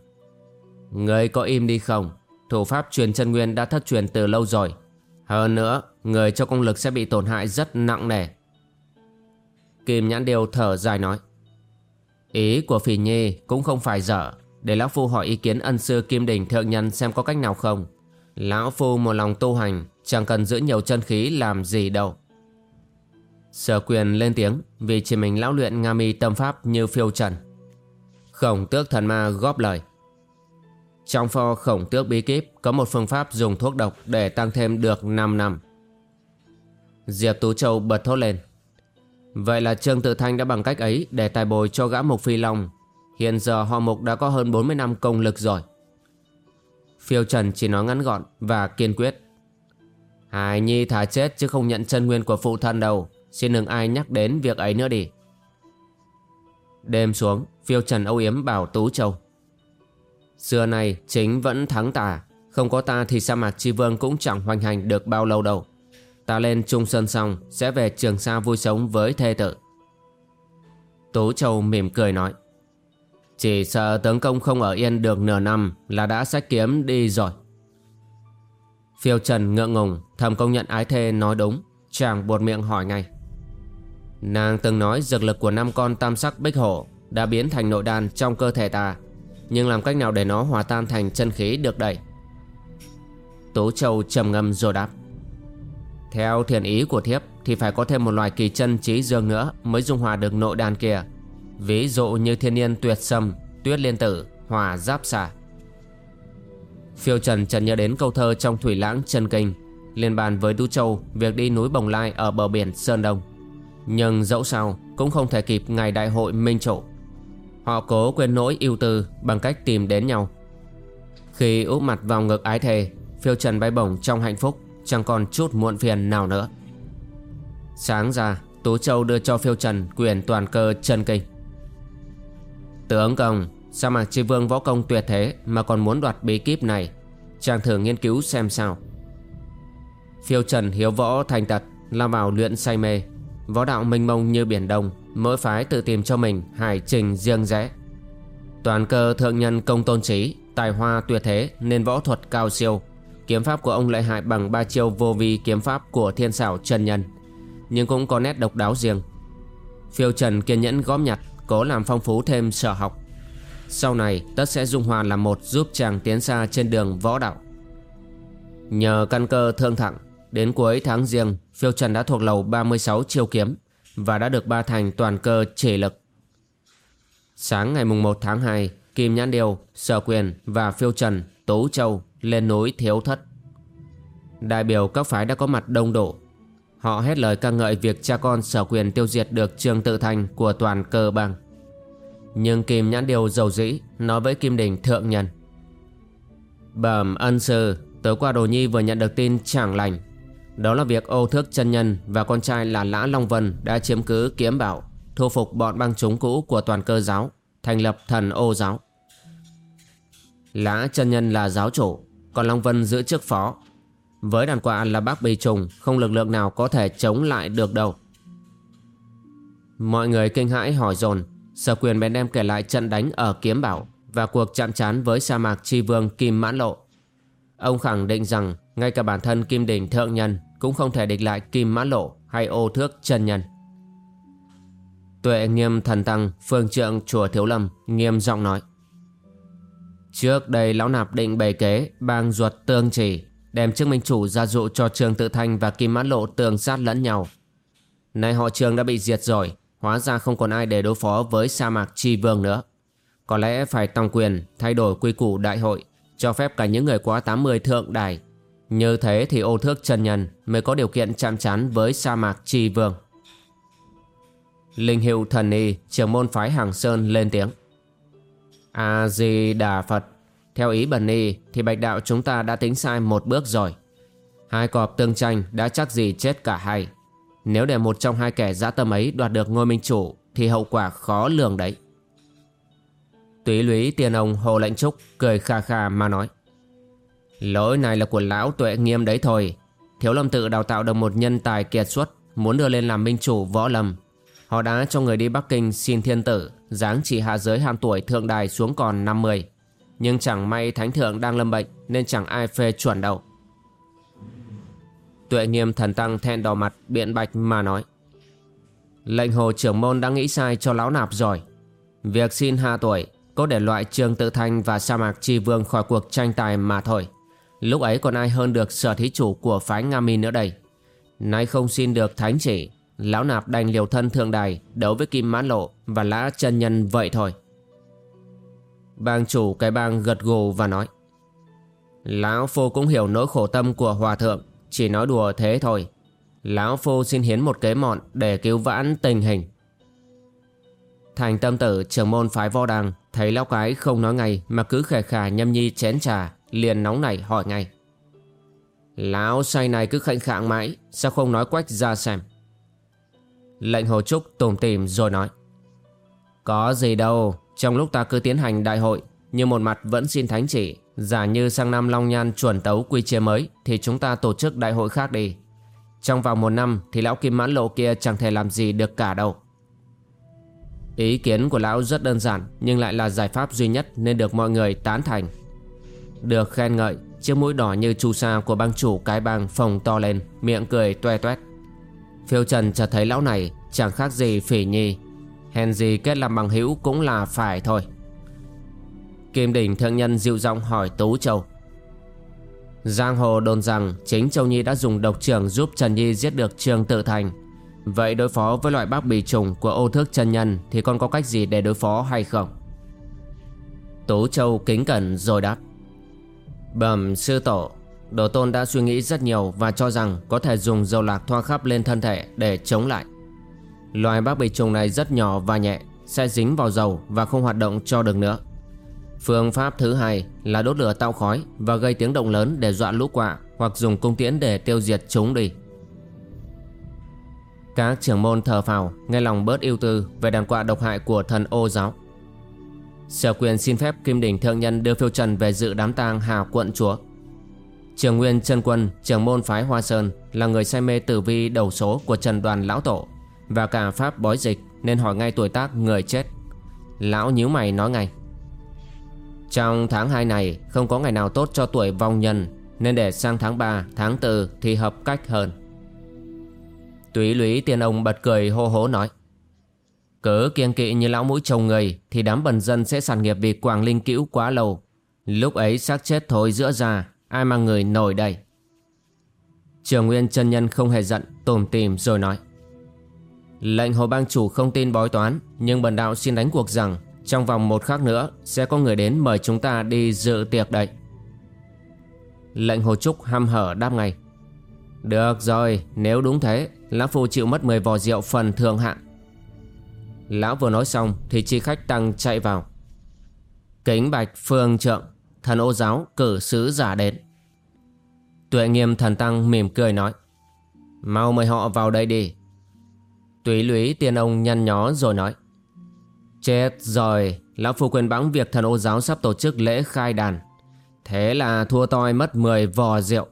Người có im đi không Thủ pháp truyền chân nguyên đã thất truyền từ lâu rồi Hơn nữa, Người cho công lực sẽ bị tổn hại rất nặng nề Kim Nhãn Điều thở dài nói. Ý của Phỉ Nhi cũng không phải dở. Để Lão Phu hỏi ý kiến ân sư Kim Đình Thượng Nhân xem có cách nào không. Lão Phu một lòng tu hành, Chẳng cần giữ nhiều chân khí làm gì đâu. Sở quyền lên tiếng, Vì chỉ mình lão luyện Nga mi tâm pháp như phiêu trần. Khổng tước thần ma góp lời. Trong pho khổng tước bí kíp Có một phương pháp dùng thuốc độc Để tăng thêm được 5 năm. Diệp Tú Châu bật thốt lên. Vậy là Trương Tự Thanh đã bằng cách ấy Để tài bồi cho gã Mục Phi Long. Hiện giờ họ Mục đã có hơn 40 năm công lực rồi. Phiêu Trần chỉ nói ngắn gọn và kiên quyết. Hải Nhi thả chết chứ không nhận chân nguyên của phụ thân đâu. Xin đừng ai nhắc đến việc ấy nữa đi. Đêm xuống, Phiêu Trần âu yếm bảo Tú Châu. Xưa này chính vẫn thắng tà. Không có ta thì sa mạc chi vương cũng chẳng hoành hành được bao lâu đâu. Ta lên Trung Sơn xong, Sẽ về Trường Sa vui sống với thê tử. Tú Châu mỉm cười nói, Chỉ sợ tướng công không ở yên được nửa năm Là đã sách kiếm đi rồi. Phiêu Trần ngượng ngùng, Thầm công nhận ái thê nói đúng, Chàng buột miệng hỏi ngay, Nàng từng nói dược lực của năm con tam sắc bích hổ Đã biến thành nội đan trong cơ thể ta, Nhưng làm cách nào để nó hòa tan thành chân khí được đây? Tố Châu trầm ngâm rồi đáp theo thiền ý của thiếp Thì phải có thêm một loài kỳ chân trí dương nữa Mới dung hòa được nội đan kia Ví dụ như thiên niên tuyệt sâm Tuyết liên tử, hòa giáp xà Phiêu Trần trần nhớ đến câu thơ trong Thủy Lãng Trần Kinh liên bàn với Tú Châu việc đi núi Bồng Lai ở bờ biển Sơn Đông. Nhưng dẫu sao cũng không thể kịp ngày đại hội minh chủ. Họ cố quên nỗi ưu tư bằng cách tìm đến nhau. Khi úp mặt vào ngực ái thề, phiêu trần bay bổng trong hạnh phúc, chẳng còn chút muộn phiền nào nữa. Sáng ra, Tú Châu đưa cho phiêu trần quyền toàn cơ chân kinh. Tướng công, sao mà chi vương võ công tuyệt thế mà còn muốn đoạt bí kíp này? Chàng thử nghiên cứu xem sao. Phiêu trần hiếu võ thành tật Lao vào luyện say mê Võ đạo mênh mông như biển đông Mỗi phái tự tìm cho mình hải trình riêng rẽ Toàn cơ thượng nhân công tôn trí Tài hoa tuyệt thế nên võ thuật cao siêu Kiếm pháp của ông lợi hại bằng ba chiêu vô vi kiếm pháp của thiên xảo trần nhân Nhưng cũng có nét độc đáo riêng. Phiêu trần kiên nhẫn góp nhặt Cố làm phong phú thêm sở học. Sau này tất sẽ dung hòa làm một Giúp chàng tiến xa trên đường võ đạo. Nhờ căn cơ thương thẳng Đến cuối tháng riêng, Phiêu Trần đã thuộc lầu 36 chiêu kiếm và đã được ba thành toàn cơ chỉ lực. Sáng ngày mùng 1 tháng 2, Kim Nhãn Điều, Sở Quyền và Phiêu Trần, Tố Châu lên núi Thiếu Thất. Đại biểu các phái đã có mặt đông đủ. Họ hết lời ca ngợi việc cha con Sở Quyền tiêu diệt được trường tự thành của toàn cơ bang. Nhưng Kim Nhãn Điều giàu dĩ nói với Kim Đình Thượng Nhân. Bẩm ân sư, tối qua Đồ Nhi vừa nhận được tin chẳng lành đó là việc ô thước chân nhân và con trai là Lã Long Vân đã chiếm cứ kiếm bảo, thu phục bọn băng chúng cũ của toàn cơ giáo, thành lập thần ô giáo. Lã chân nhân là giáo chủ, còn Long Vân giữ chức phó. Với đàn quạ là bác bì trùng, không lực lượng nào có thể chống lại được đâu. Mọi người kinh hãi hỏi dồn Sở quyền bèn đem kể lại trận đánh ở Kiếm Bảo và cuộc chạm trán với sa mạc tri vương Kim Mãn Lộ. Ông khẳng định rằng ngay cả bản thân Kim Đình Thượng Nhân cũng không thể địch lại Kim Mãn Lộ hay ô thước chân nhân. Tuệ nghiêm thần tăng phương trượng chùa Thiếu Lâm nghiêm giọng nói. Trước đây lão nạp định bày kế bang ruột tương chỉ đem chức minh chủ ra dụ cho trường tự thanh và kim mã lộ tường sát lẫn nhau. Nay họ trường đã bị diệt rồi, hóa ra không còn ai để đối phó với sa mạc chi vương nữa. Có lẽ phải tăng quyền thay đổi quy củ đại hội, cho phép cả những người quá 80 thượng đài như thế thì ô thước chân nhân mới có điều kiện chạm trán với sa mạc tri vương. Linh hiệu thần y trưởng môn phái Hàng Sơn lên tiếng. A-di-đà Phật, theo ý bần y thì bạch đạo chúng ta đã tính sai một bước rồi. Hai cọp tương tranh đã chắc gì chết cả hai. Nếu để một trong hai kẻ dã tâm ấy đoạt được ngôi minh chủ thì hậu quả khó lường đấy. Túy lũy tiền ông Hồ Lệnh Trúc cười kha kha mà nói. Lỗi này là của lão tuệ nghiêm đấy thôi Thiếu lâm tự đào tạo được một nhân tài kiệt xuất Muốn đưa lên làm minh chủ võ lâm Họ đã cho người đi Bắc Kinh xin thiên tử Giáng chỉ hạ giới hàm tuổi thượng đài xuống còn 50 Nhưng chẳng may thánh thượng đang lâm bệnh Nên chẳng ai phê chuẩn đâu Tuệ nghiêm thần tăng thẹn đỏ mặt biện bạch mà nói Lệnh hồ trưởng môn đã nghĩ sai cho lão nạp rồi Việc xin hạ tuổi có để loại Trương Tự Thanh và sa mạc Chi Vương khỏi cuộc tranh tài mà thôi. Lúc ấy còn ai hơn được sở thí chủ của phái Nga Mi nữa đây. Nay không xin được thánh chỉ, lão nạp đành liều thân thượng đài, đấu với Kim Mãn Lộ và lã chân nhân vậy thôi. Bang chủ cái bang gật gù và nói, Lão Phu cũng hiểu nỗi khổ tâm của Hòa Thượng, Chỉ nói đùa thế thôi. Lão Phu xin hiến một kế mọn để cứu vãn tình hình. Thành tâm tử, trưởng môn phái vo đàng, Thấy lão cái không nói ngay Mà cứ khè khà nhâm nhi chén trà, Liền nóng nảy hỏi ngay, Lão say này cứ khệnh khạng mãi, Sao không nói quách ra xem? Lệnh Hồ Trúc tủm tìm rồi nói. Có gì đâu, Trong lúc ta cứ tiến hành đại hội Nhưng một mặt vẫn xin thánh chỉ, Giả như sang năm Long Nhan chuẩn tấu quy chế mới, Thì chúng ta tổ chức đại hội khác đi. Trong vòng một năm Thì lão Kim Mãn Lộ kia chẳng thể làm gì được cả đâu. Ý kiến của lão rất đơn giản, Nhưng lại là giải pháp duy nhất Nên được mọi người tán thành. Được khen ngợi, Chiếc mũi đỏ như chu sa của bang chủ cái bang phồng to lên, Miệng cười toe toét. Phiêu Trần chợt thấy lão này Chẳng khác gì phỉ nhi Hèn gì kết làm bằng hữu cũng là phải thôi. Kim đỉnh thượng nhân dịu giọng hỏi Tú Châu. Giang hồ đồn rằng chính Châu Nhi đã dùng độc trưởng giúp Trần Nhi giết được Trương Tự Thành. Vậy đối phó với loại bác bì trùng của ô thước chân nhân Thì còn có cách gì để đối phó hay không? Tú Châu kính cẩn rồi đáp. Bẩm sư tổ Đồ tôn đã suy nghĩ rất nhiều Và cho rằng có thể dùng dầu lạc thoa khắp lên thân thể Để chống lại Loài bác bì trùng này rất nhỏ và nhẹ, Sẽ dính vào dầu và không hoạt động cho được nữa Phương pháp thứ hai là đốt lửa tạo khói Và gây tiếng động lớn để dọa lũ quạ Hoặc dùng cung tiễn để tiêu diệt chúng đi các trưởng môn thờ phào nghe lòng bớt ưu tư về đàn quạ độc hại của thần ô giáo. Sở quyền xin phép Kim Đỉnh Thượng Nhân đưa phiêu trần về dự đám tang Hà quận chúa. Trường Nguyên Trân Quân, trưởng môn phái Hoa Sơn là người say mê tử vi đầu số của Trần Đoàn Lão Tổ và cả pháp bói dịch nên hỏi ngay tuổi tác người chết. Lão nhíu mày nói ngay. Trong tháng 2 này không có ngày nào tốt cho tuổi vong nhân nên để sang tháng 3, tháng 4 thì hợp cách hơn. Túy lũy tiên ông bật cười hô hố nói Cứ kiêng kỵ như lão mũi chồng người Thì đám bần dân sẽ sản nghiệp vì quảng linh cữu quá lâu Lúc ấy xác chết thôi giữa già. Ai mang người nổi đây? Trường Nguyên chân nhân không hề giận Tùm tìm rồi nói. Lệnh hồ bang chủ không tin bói toán, Nhưng bần đạo xin đánh cuộc rằng Trong vòng một khắc nữa Sẽ có người đến mời chúng ta đi dự tiệc đây. Lệnh hồ trúc hăm hở đáp ngay. Được rồi, nếu đúng thế, Lão Phu chịu mất 10 vò rượu phần thường hạng Lão vừa nói xong Thì chi khách tăng chạy vào. Kính bạch phương trượng. Thần ô giáo cử sứ giả đến. Tuệ nghiêm thần tăng mỉm cười nói Mau mời họ vào đây đi. Túy lũy tiên ông nhăn nhó rồi nói Chết rồi Lão Phu quên bẵng việc thần ô giáo sắp tổ chức lễ khai đàn. Thế là thua toi mất 10 vò rượu.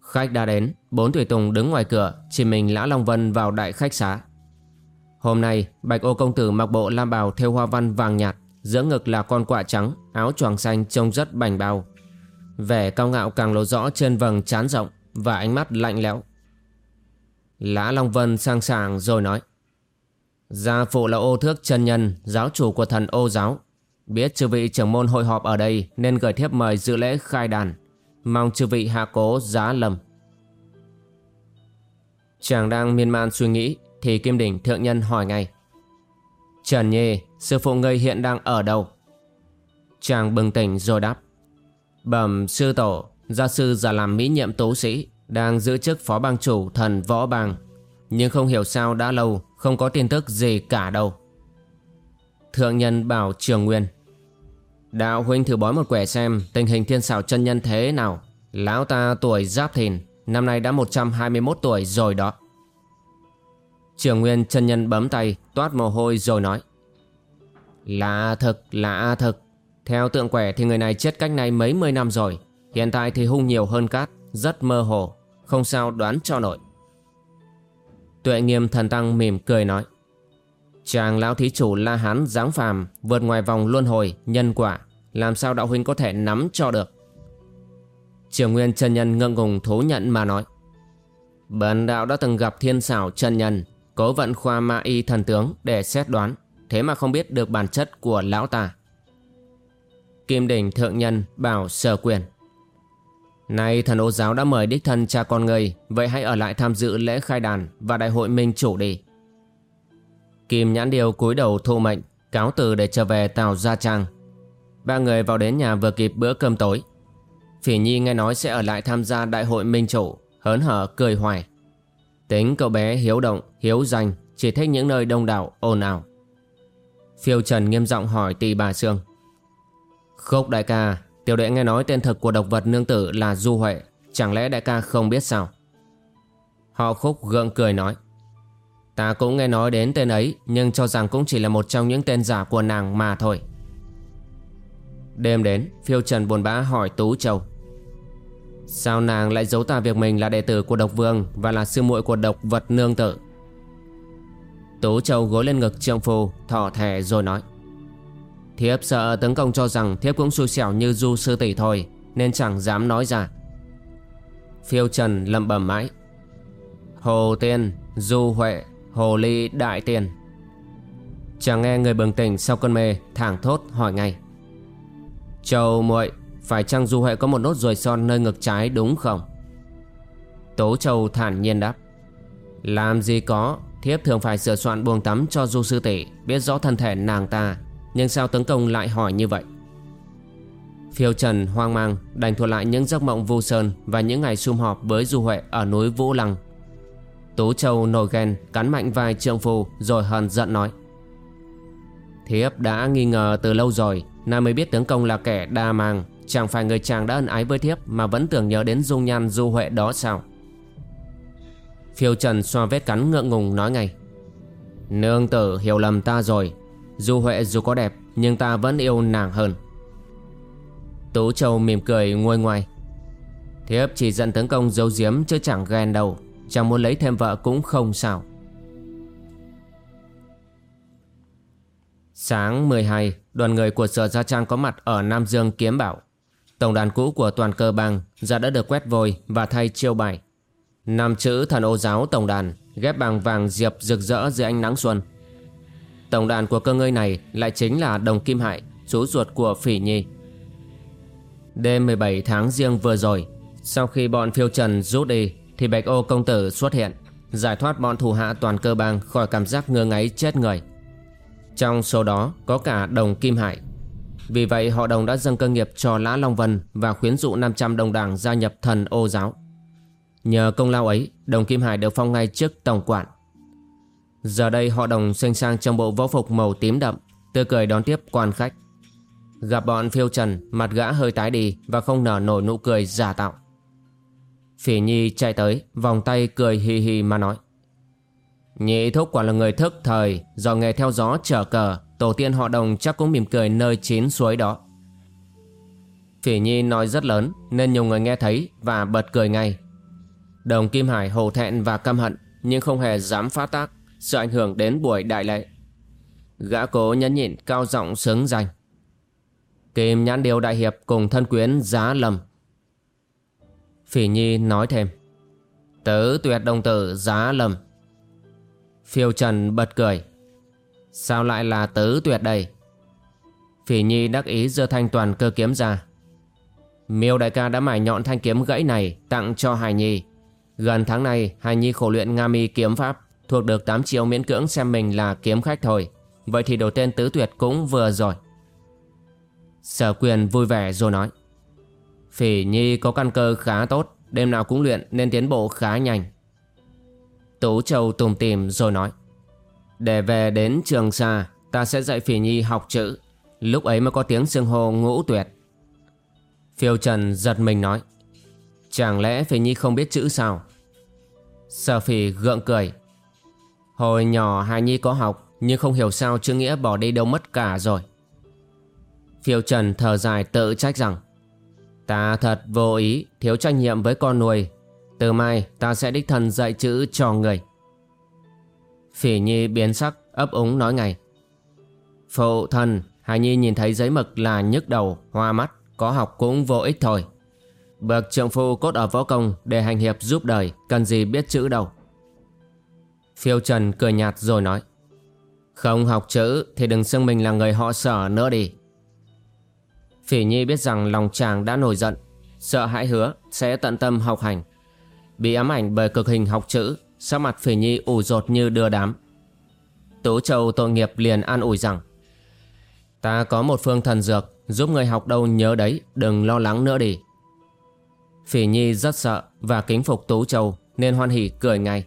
Khách đã đến, bốn tùy tùng đứng ngoài cửa, chỉ mình Lã Long Vân vào đại khách xá. Hôm nay, Bạch Ô Công Tử mặc bộ lam bào theo hoa văn vàng nhạt, giữa ngực là con quạ trắng, áo choàng xanh trông rất bảnh bao. Vẻ cao ngạo càng lộ rõ trên vầng trán rộng và ánh mắt lạnh lẽo. Lã Long Vân sang sảng rồi nói. Gia phụ là ô thước chân nhân, giáo chủ của thần ô giáo. Biết chư vị trưởng môn hội họp ở đây nên gửi thiếp mời dự lễ khai đàn. Mong chư vị hạ cố giá lầm Chàng đang miên man suy nghĩ Thì Kim Đỉnh Thượng Nhân hỏi ngay Trần Nhi Sư phụ ngươi hiện đang ở đâu Chàng bừng tỉnh rồi đáp Bẩm sư tổ Gia sư giả làm mỹ nhiệm tố sĩ Đang giữ chức phó bang chủ thần võ bang Nhưng không hiểu sao đã lâu Không có tin tức gì cả đâu Thượng nhân bảo Trường Nguyên Đạo huynh thử bói một quẻ xem tình hình thiên xảo chân nhân thế nào. Lão ta tuổi giáp thìn, năm nay đã 121 tuổi rồi đó. Trường Nguyên chân nhân bấm tay, toát mồ hôi rồi nói. Lạ thực, lạ thực. Theo tượng quẻ thì người này chết cách này mấy mươi năm rồi. Hiện tại thì hung nhiều hơn cát, rất mơ hồ, không sao đoán cho nổi. Tuệ nghiêm thần tăng mỉm cười nói. Chàng lão thí chủ La Hán dáng phàm vượt ngoài vòng luân hồi, nhân quả, làm sao đạo huynh có thể nắm cho được. Trường Nguyên chân nhân ngượng ngùng thú nhận mà nói. Bần đạo đã từng gặp thiên xảo chân nhân, cố vận khoa ma y thần tướng để xét đoán. Thế mà không biết được bản chất của lão ta. Kim đỉnh thượng nhân bảo sở quyền Nay thần ô giáo đã mời đích thân cha con người Vậy hãy ở lại tham dự lễ khai đàn Và đại hội minh chủ đi. Kim nhãn điều cúi đầu thu mệnh Cáo từ để trở về Tàu Gia Trang. Ba người vào đến nhà vừa kịp bữa cơm tối. Phỉ Nhi nghe nói sẽ ở lại tham gia đại hội minh chủ Hớn hở cười hoài. Tính cậu bé hiếu động, hiếu danh Chỉ thích những nơi đông đảo, ồn ào. Phiêu Trần nghiêm giọng hỏi tỷ bà Sương. Khúc đại ca, Tiểu đệ nghe nói tên thực của độc vật nương tử là Du Huệ, Chẳng lẽ đại ca không biết sao? Họ khúc gượng cười nói. Ta cũng nghe nói đến tên ấy, Nhưng cho rằng cũng chỉ là một trong những tên giả của nàng mà thôi. Đêm đến, Phiêu Trần buồn bã hỏi Tú Châu. Sao nàng lại giấu ta việc mình là đệ tử của độc vương Và là sư muội của độc vật nương tử? Tú Châu gối lên ngực trượng phu Thỏ thẻ rồi nói. Thiếp sợ tấn công cho rằng thiếp cũng xui xẻo như du sư tỷ thôi Nên chẳng dám nói ra. Phiêu Trần lẩm bẩm mãi. Hồ Tiên, Du Huệ, Hồ Ly Đại Tiên. Chàng nghe người bừng tỉnh sau cơn mê Thẳng thốt hỏi ngay. Châu muội Phải chăng Du Huệ có một nốt ruồi son nơi ngực trái đúng không? Tố Châu thản nhiên đáp. Làm gì có Thiếp thường phải sửa soạn buồng tắm cho Du Sư Tỷ Biết rõ thân thể nàng ta Nhưng sao tấn công lại hỏi như vậy Phiêu Trần hoang mang đành thuật lại những giấc mộng vu sơn và những ngày sum họp với Du Huệ ở núi Vũ Lăng. Tú Châu nổi ghen cắn mạnh vai trượng phu rồi hờn giận nói. Thiếp đã nghi ngờ từ lâu rồi, nay mới biết tướng công là kẻ đa mang, chẳng phải người chàng đã ân ái với thiếp mà vẫn tưởng nhớ đến dung nhan Du Huệ đó sao? Phiêu Trần xoa vết cắn ngượng ngùng nói ngay. Nương tử hiểu lầm ta rồi, Dù Huệ dù có đẹp nhưng ta vẫn yêu nàng hơn. Tú Châu mỉm cười nguôi ngoài Thiếp chỉ giận tấn công giấu giếm chứ chẳng ghen đâu Chẳng muốn lấy thêm vợ cũng không sao. Sáng 12 Đoàn người của Sở Gia Trang có mặt ở Nam Dương Kiếm Bảo. Tổng đàn cũ của toàn cơ bang giờ đã được quét vôi và thay chiêu bài. Năm chữ thần ô giáo tổng đàn, Ghép bằng vàng diệp rực rỡ dưới ánh nắng xuân. Tổng đàn của cơ ngơi này Lại chính là Đồng Kim Hại Chú ruột của Phỉ Nhi. Đêm 17 tháng riêng vừa rồi, Sau khi bọn phiêu trần rút đi, Thì Bạch Ô công tử xuất hiện, Giải thoát bọn thủ hạ toàn cơ bang Khỏi cảm giác ngơ ngáy chết người. Trong số đó có cả đồng Kim Hải. Vì vậy họ đồng đã dâng cơ nghiệp cho Lã Long Vân Và khuyến dụ 500 đồng đảng gia nhập thần ô giáo. Nhờ công lao ấy, Đồng Kim Hải được phong ngay trước tổng quản. Giờ đây họ đồng xanh sang trong bộ võ phục màu tím đậm, Tươi cười đón tiếp quan khách. Gặp bọn phiêu trần, Mặt gã hơi tái đi Và không nở nổi nụ cười giả tạo. Phỉ Nhi chạy tới, Vòng tay cười hì hì mà nói, Nhị thúc quả là người thức thời Do nghề theo gió trở cờ, Tổ tiên họ đồng chắc cũng mỉm cười nơi chín suối đó. Phỉ Nhi nói rất lớn, Nên nhiều người nghe thấy Và bật cười ngay. Đồng Kim Hải hổ thẹn và căm hận, Nhưng không hề dám phát tác, Sợ ảnh hưởng đến buổi đại lễ. Gã cố nhẫn nhịn, cao giọng sướng danh. Kim nhãn điều đại hiệp cùng thân quyến giá lầm. Phỉ Nhi nói thêm. Tứ tuyệt đồng tử giá lầm. Phiêu Trần bật cười. Sao lại là tứ tuyệt đây? Phỉ Nhi đắc ý giơ thanh toàn cơ kiếm ra. Miêu đại ca đã mải nhọn thanh kiếm gãy này Tặng cho Hải Nhi. Gần tháng này Hải Nhi khổ luyện Nga mi kiếm pháp Thuộc được 8 chiêu miễn cưỡng xem mình là kiếm khách thôi. Vậy thì đầu tên tứ tuyệt cũng vừa rồi. Sở quyền vui vẻ rồi nói, Phỉ Nhi có căn cơ khá tốt, Đêm nào cũng luyện nên tiến bộ khá nhanh. Tú Châu tùm tìm rồi nói, Để về đến trường xa, Ta sẽ dạy Phỉ Nhi học chữ, Lúc ấy mới có tiếng xưng hô ngũ tuyệt. Phiêu Trần giật mình nói, Chẳng lẽ Phỉ Nhi không biết chữ sao? Sở Phỉ gượng cười. Hồi nhỏ Hà Nhi có học, Nhưng không hiểu sao chữ nghĩa bỏ đi đâu mất cả rồi. Phiêu Trần thở dài tự trách rằng, Ta thật vô ý, thiếu trách nhiệm với con nuôi. Từ mai ta sẽ đích thân dạy chữ cho người. Phỉ Nhi biến sắc, ấp úng nói ngay, Phụ thân. Hà Nhi nhìn thấy giấy mực là nhức đầu, Hoa mắt, Có học cũng vô ích thôi. Bậc trượng phu cốt ở võ công Để hành hiệp giúp đời Cần gì biết chữ đâu Phiêu Trần cười nhạt rồi nói Không học chữ thì đừng xưng mình là người họ sở nữa đi. Phỉ Nhi biết rằng lòng chàng đã nổi giận, sợ hãi hứa sẽ tận tâm học hành. Bị ám ảnh bởi cực hình học chữ, sắc mặt Phỉ Nhi ủ rột như đưa đám. tố Châu tội nghiệp liền an ủi rằng Ta có một phương thần dược giúp người học đâu nhớ đấy, đừng lo lắng nữa đi. Phỉ Nhi rất sợ và kính phục Tú Châu nên hoan hỉ cười ngay.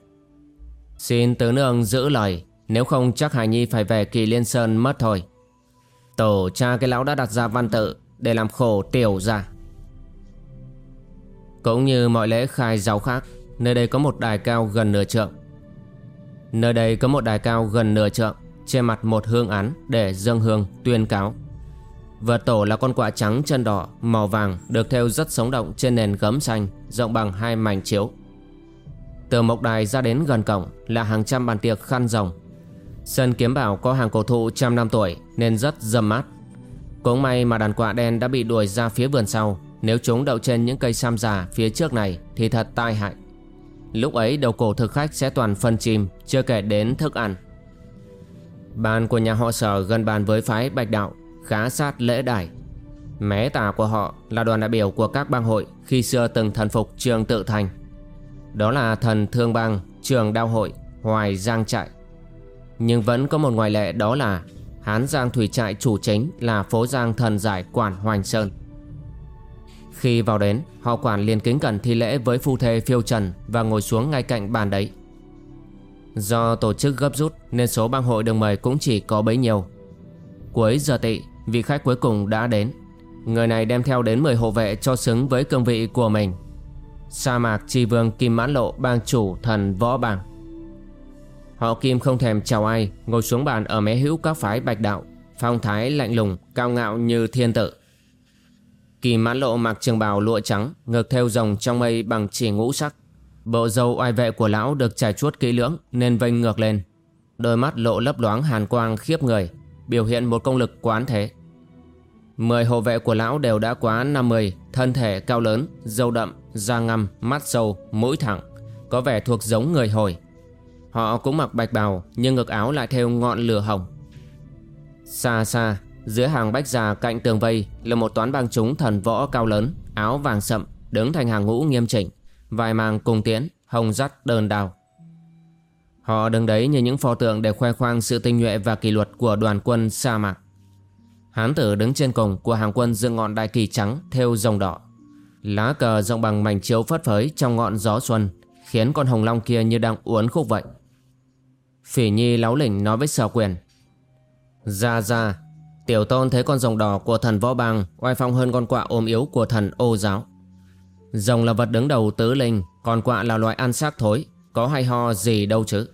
Xin tứ nương giữ lời, nếu không chắc Hải Nhi phải về kỳ liên sơn mất thôi. Tổ cha cái lão đã đặt ra văn tự để làm khổ tiểu ra. Cũng như mọi lễ khai giáo khác, nơi đây có một đài cao gần nửa trượng. Nơi đây có một đài cao gần nửa trượng, che mặt một hương án để dâng hương tuyên cáo. Vật tổ là con quạ trắng chân đỏ, màu vàng được theo rất sống động trên nền gấm xanh, rộng bằng hai mảnh chiếu. Từ mộc đài ra đến gần cổng là hàng trăm bàn tiệc khăn rồng. Sân kiếm bảo có hàng cổ thụ trăm năm tuổi nên rất dâm mát. Cũng may mà đàn quạ đen đã bị đuổi ra phía vườn sau. Nếu chúng đậu trên những cây sam già phía trước này thì thật tai hại. Lúc ấy đầu cổ thực khách sẽ toàn phân chim, chưa kể đến thức ăn. Bàn của nhà họ sở gần bàn với phái Bạch Đạo, khá sát lễ đài. Mé tả của họ là đoàn đại biểu của các bang hội khi xưa từng thần phục trường tự thành. Đó là thần Thương Bang, Trường Đao Hội, Hoài Giang Trại. Nhưng vẫn có một ngoại lệ đó là Hán Giang Thủy Trại chủ chính là phố Giang Thần Giải Quản Hoành Sơn. Khi vào đến, họ quản liền kính cẩn thi lễ với phu thê phiêu trần và ngồi xuống ngay cạnh bàn đấy. Do tổ chức gấp rút nên số bang hội được mời cũng chỉ có bấy nhiêu. Cuối giờ tị, vị khách cuối cùng đã đến. Người này đem theo đến 10 hộ vệ cho xứng với cương vị của mình. Sa mạc tri vương Kim Mãn Lộ bang chủ thần võ bằng. Họ Kim không thèm chào ai, Ngồi xuống bàn ở mé hữu các phái bạch đạo, Phong thái lạnh lùng, Cao ngạo như thiên tử. Kim Mãn Lộ mặc trường bào lụa trắng, Ngược theo rồng trong mây bằng chỉ ngũ sắc Bộ dâu oai vệ của lão được trải chuốt kỹ lưỡng Nên vênh ngược lên Đôi mắt lộ lấp loáng hàn quang khiếp người Biểu hiện một công lực quán thế Mười hộ vệ của lão đều đã quá 50 Thân thể cao lớn, dâu đậm, da ngăm, mắt sâu, mũi thẳng Có vẻ thuộc giống người hồi. Họ cũng mặc bạch bào Nhưng ngực áo lại theo ngọn lửa hồng. Xa xa Dưới hàng bách già cạnh tường vây Là một toán bang chúng thần võ cao lớn Áo vàng sậm Đứng thành hàng ngũ nghiêm chỉnh Vài màng cùng tiến Hồng dắt đơn đào Họ đứng đấy như những pho tượng để khoe khoang sự tinh nhuệ và kỷ luật của đoàn quân sa mạc Hán tử đứng trên cùng của hàng quân dựng ngọn đại kỳ trắng theo rồng đỏ. Lá cờ rộng bằng mảnh chiếu phất phới trong ngọn gió xuân, khiến con hồng long kia như đang uốn khúc vậy. Phỉ Nhi láo lỉnh nói với sở quyền. Ra ra, tiểu tôn thấy con rồng đỏ của thần võ bang oai phong hơn con quạ ôm yếu của thần ô giáo. Rồng là vật đứng đầu tứ linh, còn quạ là loại ăn xác thối, có hay ho gì đâu chứ.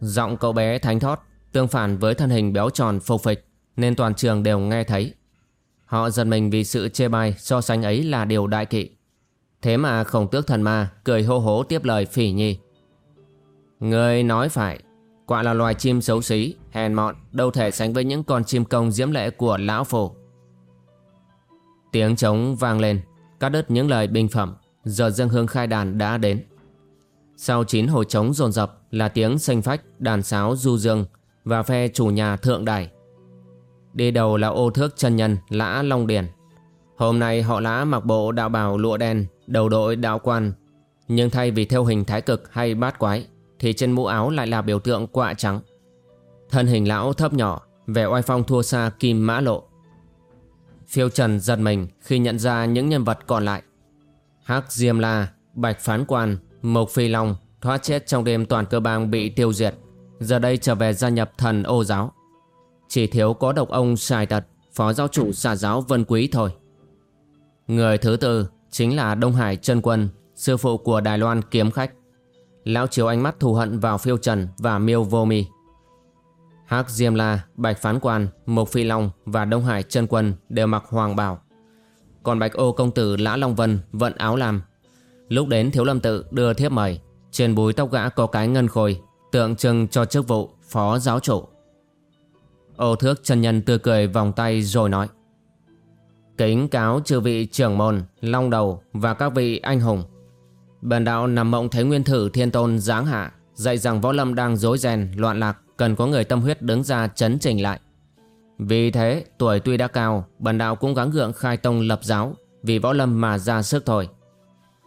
Giọng cậu bé thánh thót, tương phản với thân hình béo tròn phô phịch nên toàn trường đều nghe thấy. Họ giật mình vì sự chê bai so sánh ấy là điều đại kỵ. Thế mà khổng tước thần ma cười hô hố tiếp lời phỉ nhi. Người nói phải, quả là loài chim xấu xí, hèn mọn, đâu thể sánh với những con chim công diễm lệ của lão phổ. Tiếng trống vang lên, cắt đứt những lời bình phẩm, giờ dân hương khai đàn đã đến. Sau chín hồi trống dồn dập là tiếng xanh phách, đàn sáo du dương và phe chủ nhà thượng đài. Đi đầu là ô thước chân nhân Lã Long Điền. Hôm nay họ Lã mặc bộ đạo bào lụa đen Đầu đội đạo quan. Nhưng thay vì theo hình thái cực hay bát quái Thì trên mũ áo lại là biểu tượng quạ trắng. Thân hình lão thấp nhỏ Vẻ oai phong thua xa kim mã lộ. Phiêu trần giật mình Khi nhận ra những nhân vật còn lại. Hắc Diêm La Bạch Phán Quan Mộc Phi Long Thoát chết trong đêm toàn cơ bang bị tiêu diệt Giờ đây trở về gia nhập thần ô giáo chỉ thiếu có độc ông xài tật Phó giáo chủ xà giáo Vân Quý thôi Người thứ tư Chính là Đông Hải Trân Quân Sư phụ của Đài Loan kiếm khách Lão chiếu ánh mắt thù hận vào phiêu trần Và miêu vô mi Hắc Diêm La, Bạch Phán Quan, Mộc Phi Long và Đông Hải Trân Quân đều mặc hoàng bào. Còn Bạch Ô Công Tử Lã Long Vân vận áo làm. Lúc đến Thiếu Lâm Tự đưa thiếp mời, trên búi tóc gã có cái ngân khôi, tượng trưng cho chức vụ phó giáo chủ. Ô thước chân nhân tươi cười vòng tay rồi nói Kính cáo chư vị trưởng môn, long đầu và các vị anh hùng Bần đạo nằm mộng thấy nguyên thử thiên tôn giáng hạ Dạy rằng võ lâm đang dối ren, loạn lạc cần có người tâm huyết đứng ra chấn chỉnh lại. Vì thế, tuổi tuy đã cao, bần đạo cũng gắng gượng khai tông lập giáo, vì võ lâm mà ra sức thôi.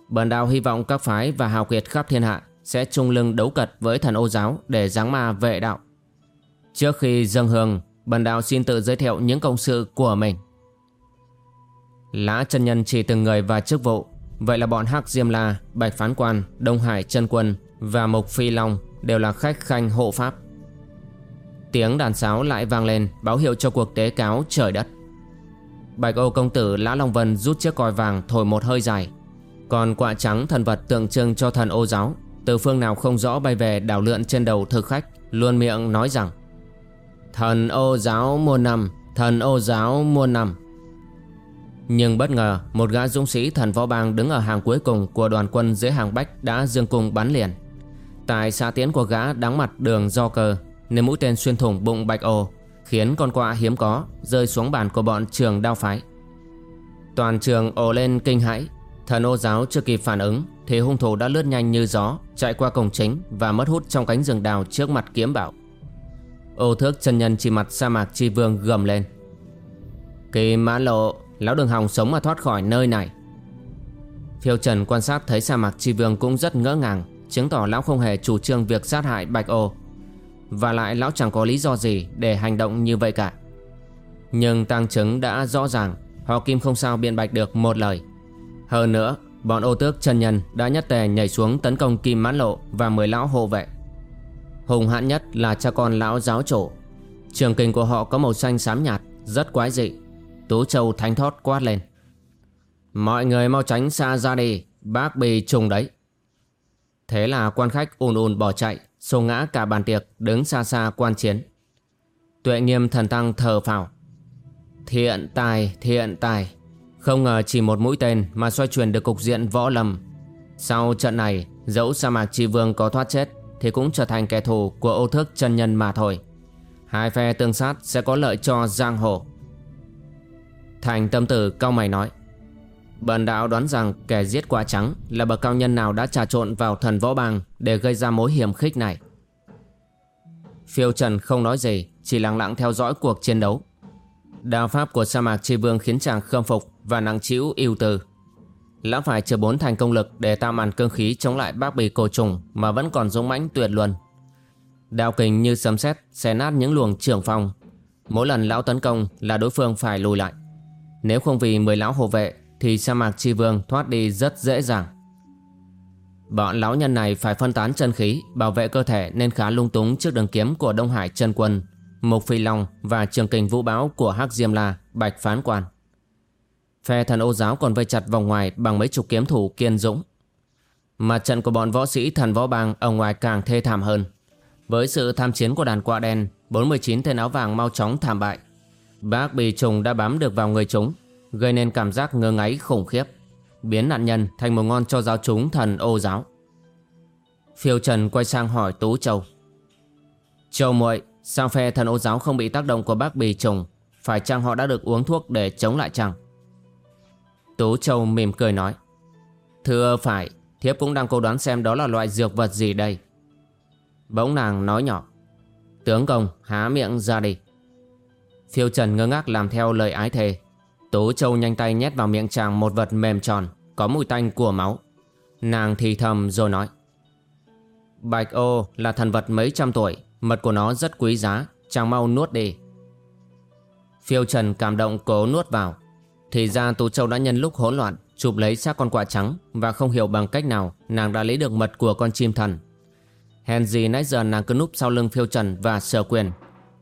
Bần đạo hy vọng các phái và hào kiệt khắp thiên hạ sẽ chung lưng đấu cật với thần ô giáo để giáng ma vệ đạo. Trước khi dâng hương, bần đạo xin tự giới thiệu những công sự của mình. Lã chân nhân chỉ từng người và chức vụ, vậy là bọn Hắc Diêm La, Bạch Phán Quan, Đông Hải chân Quân và Mộc Phi Long đều là khách khanh hộ pháp. Tiếng đàn sáo lại vang lên báo hiệu cho cuộc tế cáo trời đất. Bạch ô công tử Lã Long Vân rút chiếc còi vàng thổi một hơi dài. Còn quạ trắng thần vật tượng trưng cho thần ô giáo từ phương nào không rõ bay về đảo lượn trên đầu thực khách luôn miệng nói rằng Thần ô giáo muôn năm, thần ô giáo muôn năm. Nhưng bất ngờ một gã dũng sĩ thần võ bang đứng ở hàng cuối cùng của đoàn quân dưới hàng bách đã dương cung bắn liền. Tại xa tiến của gã đáng mặt đường do cơ nên mũi tên xuyên thủng bụng bạch ô khiến con quạ hiếm có rơi xuống bàn của bọn trường đao phái. Toàn trường ồ lên kinh hãi, thần ô giáo chưa kịp phản ứng thì hung thủ đã lướt nhanh như gió chạy qua cổng chính và mất hút trong cánh rừng đào trước mặt kiếm bảo. Ô thước chân nhân chỉ mặt sa mạc chi vương gầm lên. Kỳ mã lộ, lão đường hòng sống mà thoát khỏi nơi này. Phiêu Trần quan sát thấy sa mạc chi vương cũng rất ngỡ ngàng, chứng tỏ lão không hề chủ trương việc sát hại Bạch Ô và lại lão chẳng có lý do gì để hành động như vậy cả Nhưng tăng chứng đã rõ ràng Họ Kim không sao biện bạch được một lời hơn nữa Bọn ô tước chân nhân đã nhất tề nhảy xuống tấn công Kim Mãn Lộ và mười lão hộ vệ. Hùng hãn nhất là cha con lão giáo chủ. Trường kinh của họ có màu xanh xám nhạt Rất quái dị. Tú Châu thánh thót quát lên. Mọi người mau tránh xa ra đi Bác bị trùng đấy. Thế là quan khách ùn ùn bỏ chạy Xô ngã cả bàn tiệc đứng xa xa quan chiến. Tuệ nghiêm thần tăng thờ phào. Thiện tài, thiện tài. Không ngờ chỉ một mũi tên mà xoay chuyển được cục diện võ lâm Sau trận này dẫu sa mạc tri vương có thoát chết Thì cũng trở thành kẻ thù của ô thức chân nhân mà thôi Hai phe tương sát sẽ có lợi cho giang hồ Thành tâm tử cao mày nói Bần đạo đoán rằng kẻ giết quả trắng là bậc cao nhân nào đã trà trộn vào thần võ bang để gây ra mối hiểm khích này. Phiêu Trần không nói gì, chỉ lặng lặng theo dõi cuộc chiến đấu. Đao pháp của sa mạc tri vương khiến chàng khâm phục và nặng chịu yêu từ. Lão phải chờ bốn thành công lực để tạo màn cương khí chống lại bác bì cổ trùng mà vẫn còn dũng mãnh tuyệt luân. Đao kình như sấm sét xé nát những luồng trưởng phong. Mỗi lần lão tấn công là đối phương phải lùi lại. Nếu không vì mười lão hộ vệ thì sa mạc chi vương thoát đi rất dễ dàng. Bọn lão nhân này phải phân tán chân khí, bảo vệ cơ thể nên khá lung túng trước đường kiếm của Đông Hải chân quân, Mục Phi Long và trường kình vũ báo của Hắc Diêm La, Bạch Phán Quan. Phe thần ô giáo còn vây chặt vòng ngoài bằng mấy chục kiếm thủ kiên dũng. Mặt trận của bọn võ sĩ thần võ bang ở ngoài càng thê thảm hơn. Với sự tham chiến của đàn quạ đen, 49 tên áo vàng mau chóng thảm bại. Bác bì trùng đã bám được vào người chúng gây nên cảm giác ngơ ngáy khủng khiếp, biến nạn nhân thành một ngon cho giáo chúng thần ô giáo. Phiêu Trần quay sang hỏi Tú Châu. Châu muội, sao phe thần ô giáo không bị tác động của bác bì trùng? Phải chăng họ đã được uống thuốc để chống lại chăng? Tú Châu mỉm cười nói. Thưa phải, thiếp cũng đang cố đoán xem đó là loại dược vật gì đây. Bỗng nàng nói nhỏ. Tướng công há miệng ra đi. Phiêu Trần ngơ ngác làm theo lời ái thề Tố Châu nhanh tay nhét vào miệng chàng một vật mềm tròn Có mùi tanh của máu Nàng thì thầm rồi nói Bạch ô là thần vật mấy trăm tuổi Mật của nó rất quý giá, Chàng mau nuốt đi. Phiêu Trần cảm động cố nuốt vào. Thì ra Tú Châu đã nhân lúc hỗn loạn, Chụp lấy xác con quạ trắng Và không hiểu bằng cách nào Nàng đã lấy được mật của con chim thần. Hèn gì nãy giờ nàng cứ núp sau lưng Phiêu Trần và sở quyền.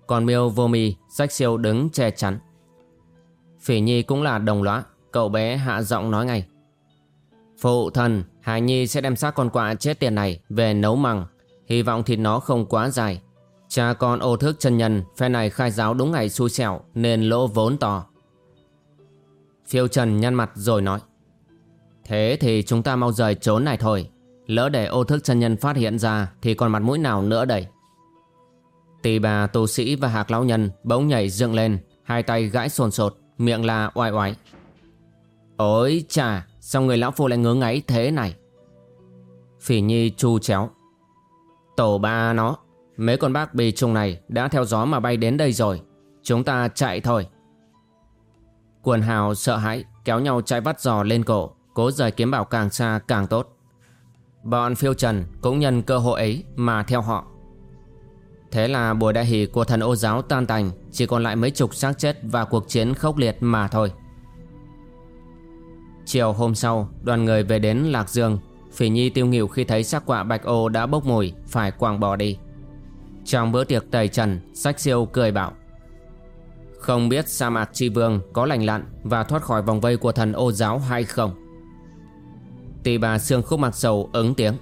Còn miêu vô mi, Sách siêu đứng che chắn. Phỉ Nhi cũng là đồng lõa, Cậu bé hạ giọng nói ngay. Phụ thần, Hải Nhi sẽ đem xác con quạ chết tiền này Về nấu măng Hy vọng thịt nó không quá dài. Cha con ô thức chân nhân, Phe này khai giáo đúng ngày xui xẻo, Nên lỗ vốn to. Phiêu Trần nhăn mặt rồi nói, Thế thì chúng ta mau rời trốn này thôi. Lỡ để ô thức chân nhân phát hiện ra, Thì còn mặt mũi nào nữa đây? Tỳ bà, tu sĩ và hạc lão nhân Bỗng nhảy dựng lên, Hai tay gãi sồn sột, Miệng là oai oái. Ôi chà, Sao người lão phu lại ngớ ngáy thế này? Phỉ nhi chu chéo, Tổ ba nó Mấy con bác bì trùng này đã theo gió mà bay đến đây rồi. Chúng ta chạy thôi. Quần hào sợ hãi kéo nhau chạy vắt giò lên cổ, Cố rời kiếm bảo càng xa càng tốt. Bọn phiêu trần cũng nhân cơ hội ấy mà theo họ. Thế là buổi đại hỷ của thần ô giáo tan tành, Chỉ còn lại mấy chục xác chết và cuộc chiến khốc liệt mà thôi. Chiều hôm sau, đoàn người về đến Lạc Dương. Phỉ Nhi tiêu nghỉu khi thấy xác quạ bạch ô đã bốc mùi, Phải quàng bỏ đi. Trong bữa tiệc tầy trần, Sách siêu cười bảo, Không biết sa mạc tri vương có lành lặn Và thoát khỏi vòng vây của thần ô giáo hay không? Tỷ bà xương khúc mặt sầu ứng tiếng,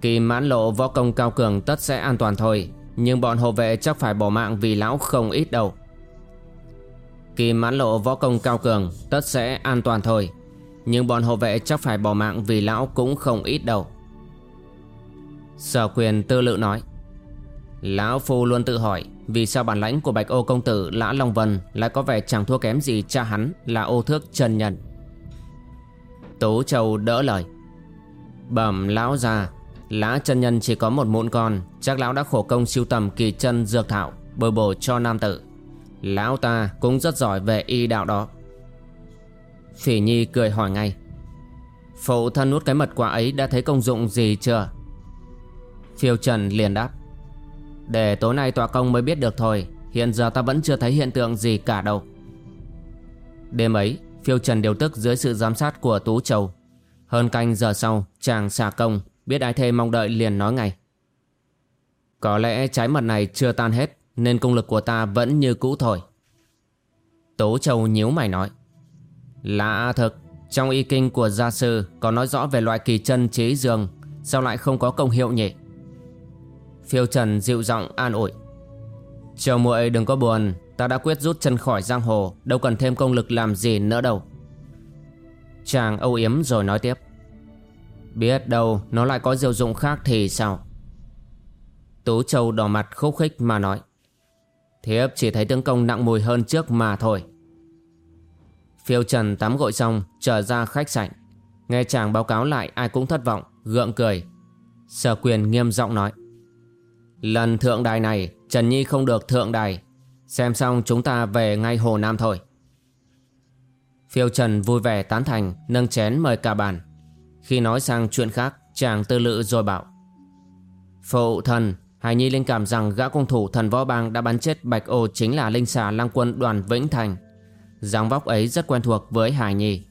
Kỳ mãn lộ võ công cao cường tất sẽ an toàn thôi, Nhưng bọn hộ vệ chắc phải bỏ mạng vì lão không ít đâu. Kỳ mãn lộ võ công cao cường tất sẽ an toàn thôi, Nhưng bọn hộ vệ chắc phải bỏ mạng vì lão cũng không ít đâu. Sở quyền tư lự nói Lão Phu luôn tự hỏi, Vì sao bản lãnh của bạch ô công tử, Lã Long Vân, Lại có vẻ chẳng thua kém gì cha hắn Là ô thước chân nhân Tố Châu đỡ lời. Bẩm lão già, Lã chân nhân chỉ có một mụn con, Chắc lão đã khổ công siêu tầm kỳ chân dược thảo, Bồi bổ cho nam tử. Lão ta cũng rất giỏi về y đạo đó. Phỉ Nhi cười hỏi ngay. Phụ thân nuốt cái mật quả ấy đã thấy công dụng gì chưa? Phiêu Trần liền đáp. Để tối nay tòa công mới biết được thôi, Hiện giờ ta vẫn chưa thấy hiện tượng gì cả đâu. Đêm ấy, Phiêu Trần điều tức dưới sự giám sát của Tú Châu. Hơn canh giờ sau, Chàng xả công, Biết ai thê mong đợi liền nói ngay. Có lẽ trái mật này chưa tan hết, Nên công lực của ta vẫn như cũ thôi. Tố Châu nhíu mày nói. Lạ thực, Trong y kinh của gia sư Có nói rõ về loại kỳ chân chế dương, Sao lại không có công hiệu nhỉ? Phiêu Trần dịu giọng an ủi. Châu muội, đừng có buồn. Ta đã quyết rút chân khỏi giang hồ, Đâu cần thêm công lực làm gì nữa đâu. Chàng âu yếm rồi nói tiếp. Biết đâu nó lại có diệu dụng khác thì sao? Tú Châu đỏ mặt khúc khích mà nói. Thiếp chỉ thấy tướng công nặng mùi hơn trước mà thôi. Phiêu Trần tắm gội xong, trở ra khách sạn. Nghe chàng báo cáo lại, ai cũng thất vọng, Gượng cười. Sở quyền nghiêm giọng nói. Lần thượng đài này Trần Nhi không được thượng đài Xem xong chúng ta về ngay Hồ Nam thôi Phiêu Trần vui vẻ tán thành Nâng chén mời cả bàn Khi nói sang chuyện khác Chàng tư lự rồi bảo Phụ thần Hải Nhi linh cảm rằng gã cung thủ thần võ bang đã bắn chết Bạch Ô chính là linh xà lang quân đoàn Vĩnh Thành. dáng vóc ấy rất quen thuộc với Hải Nhi.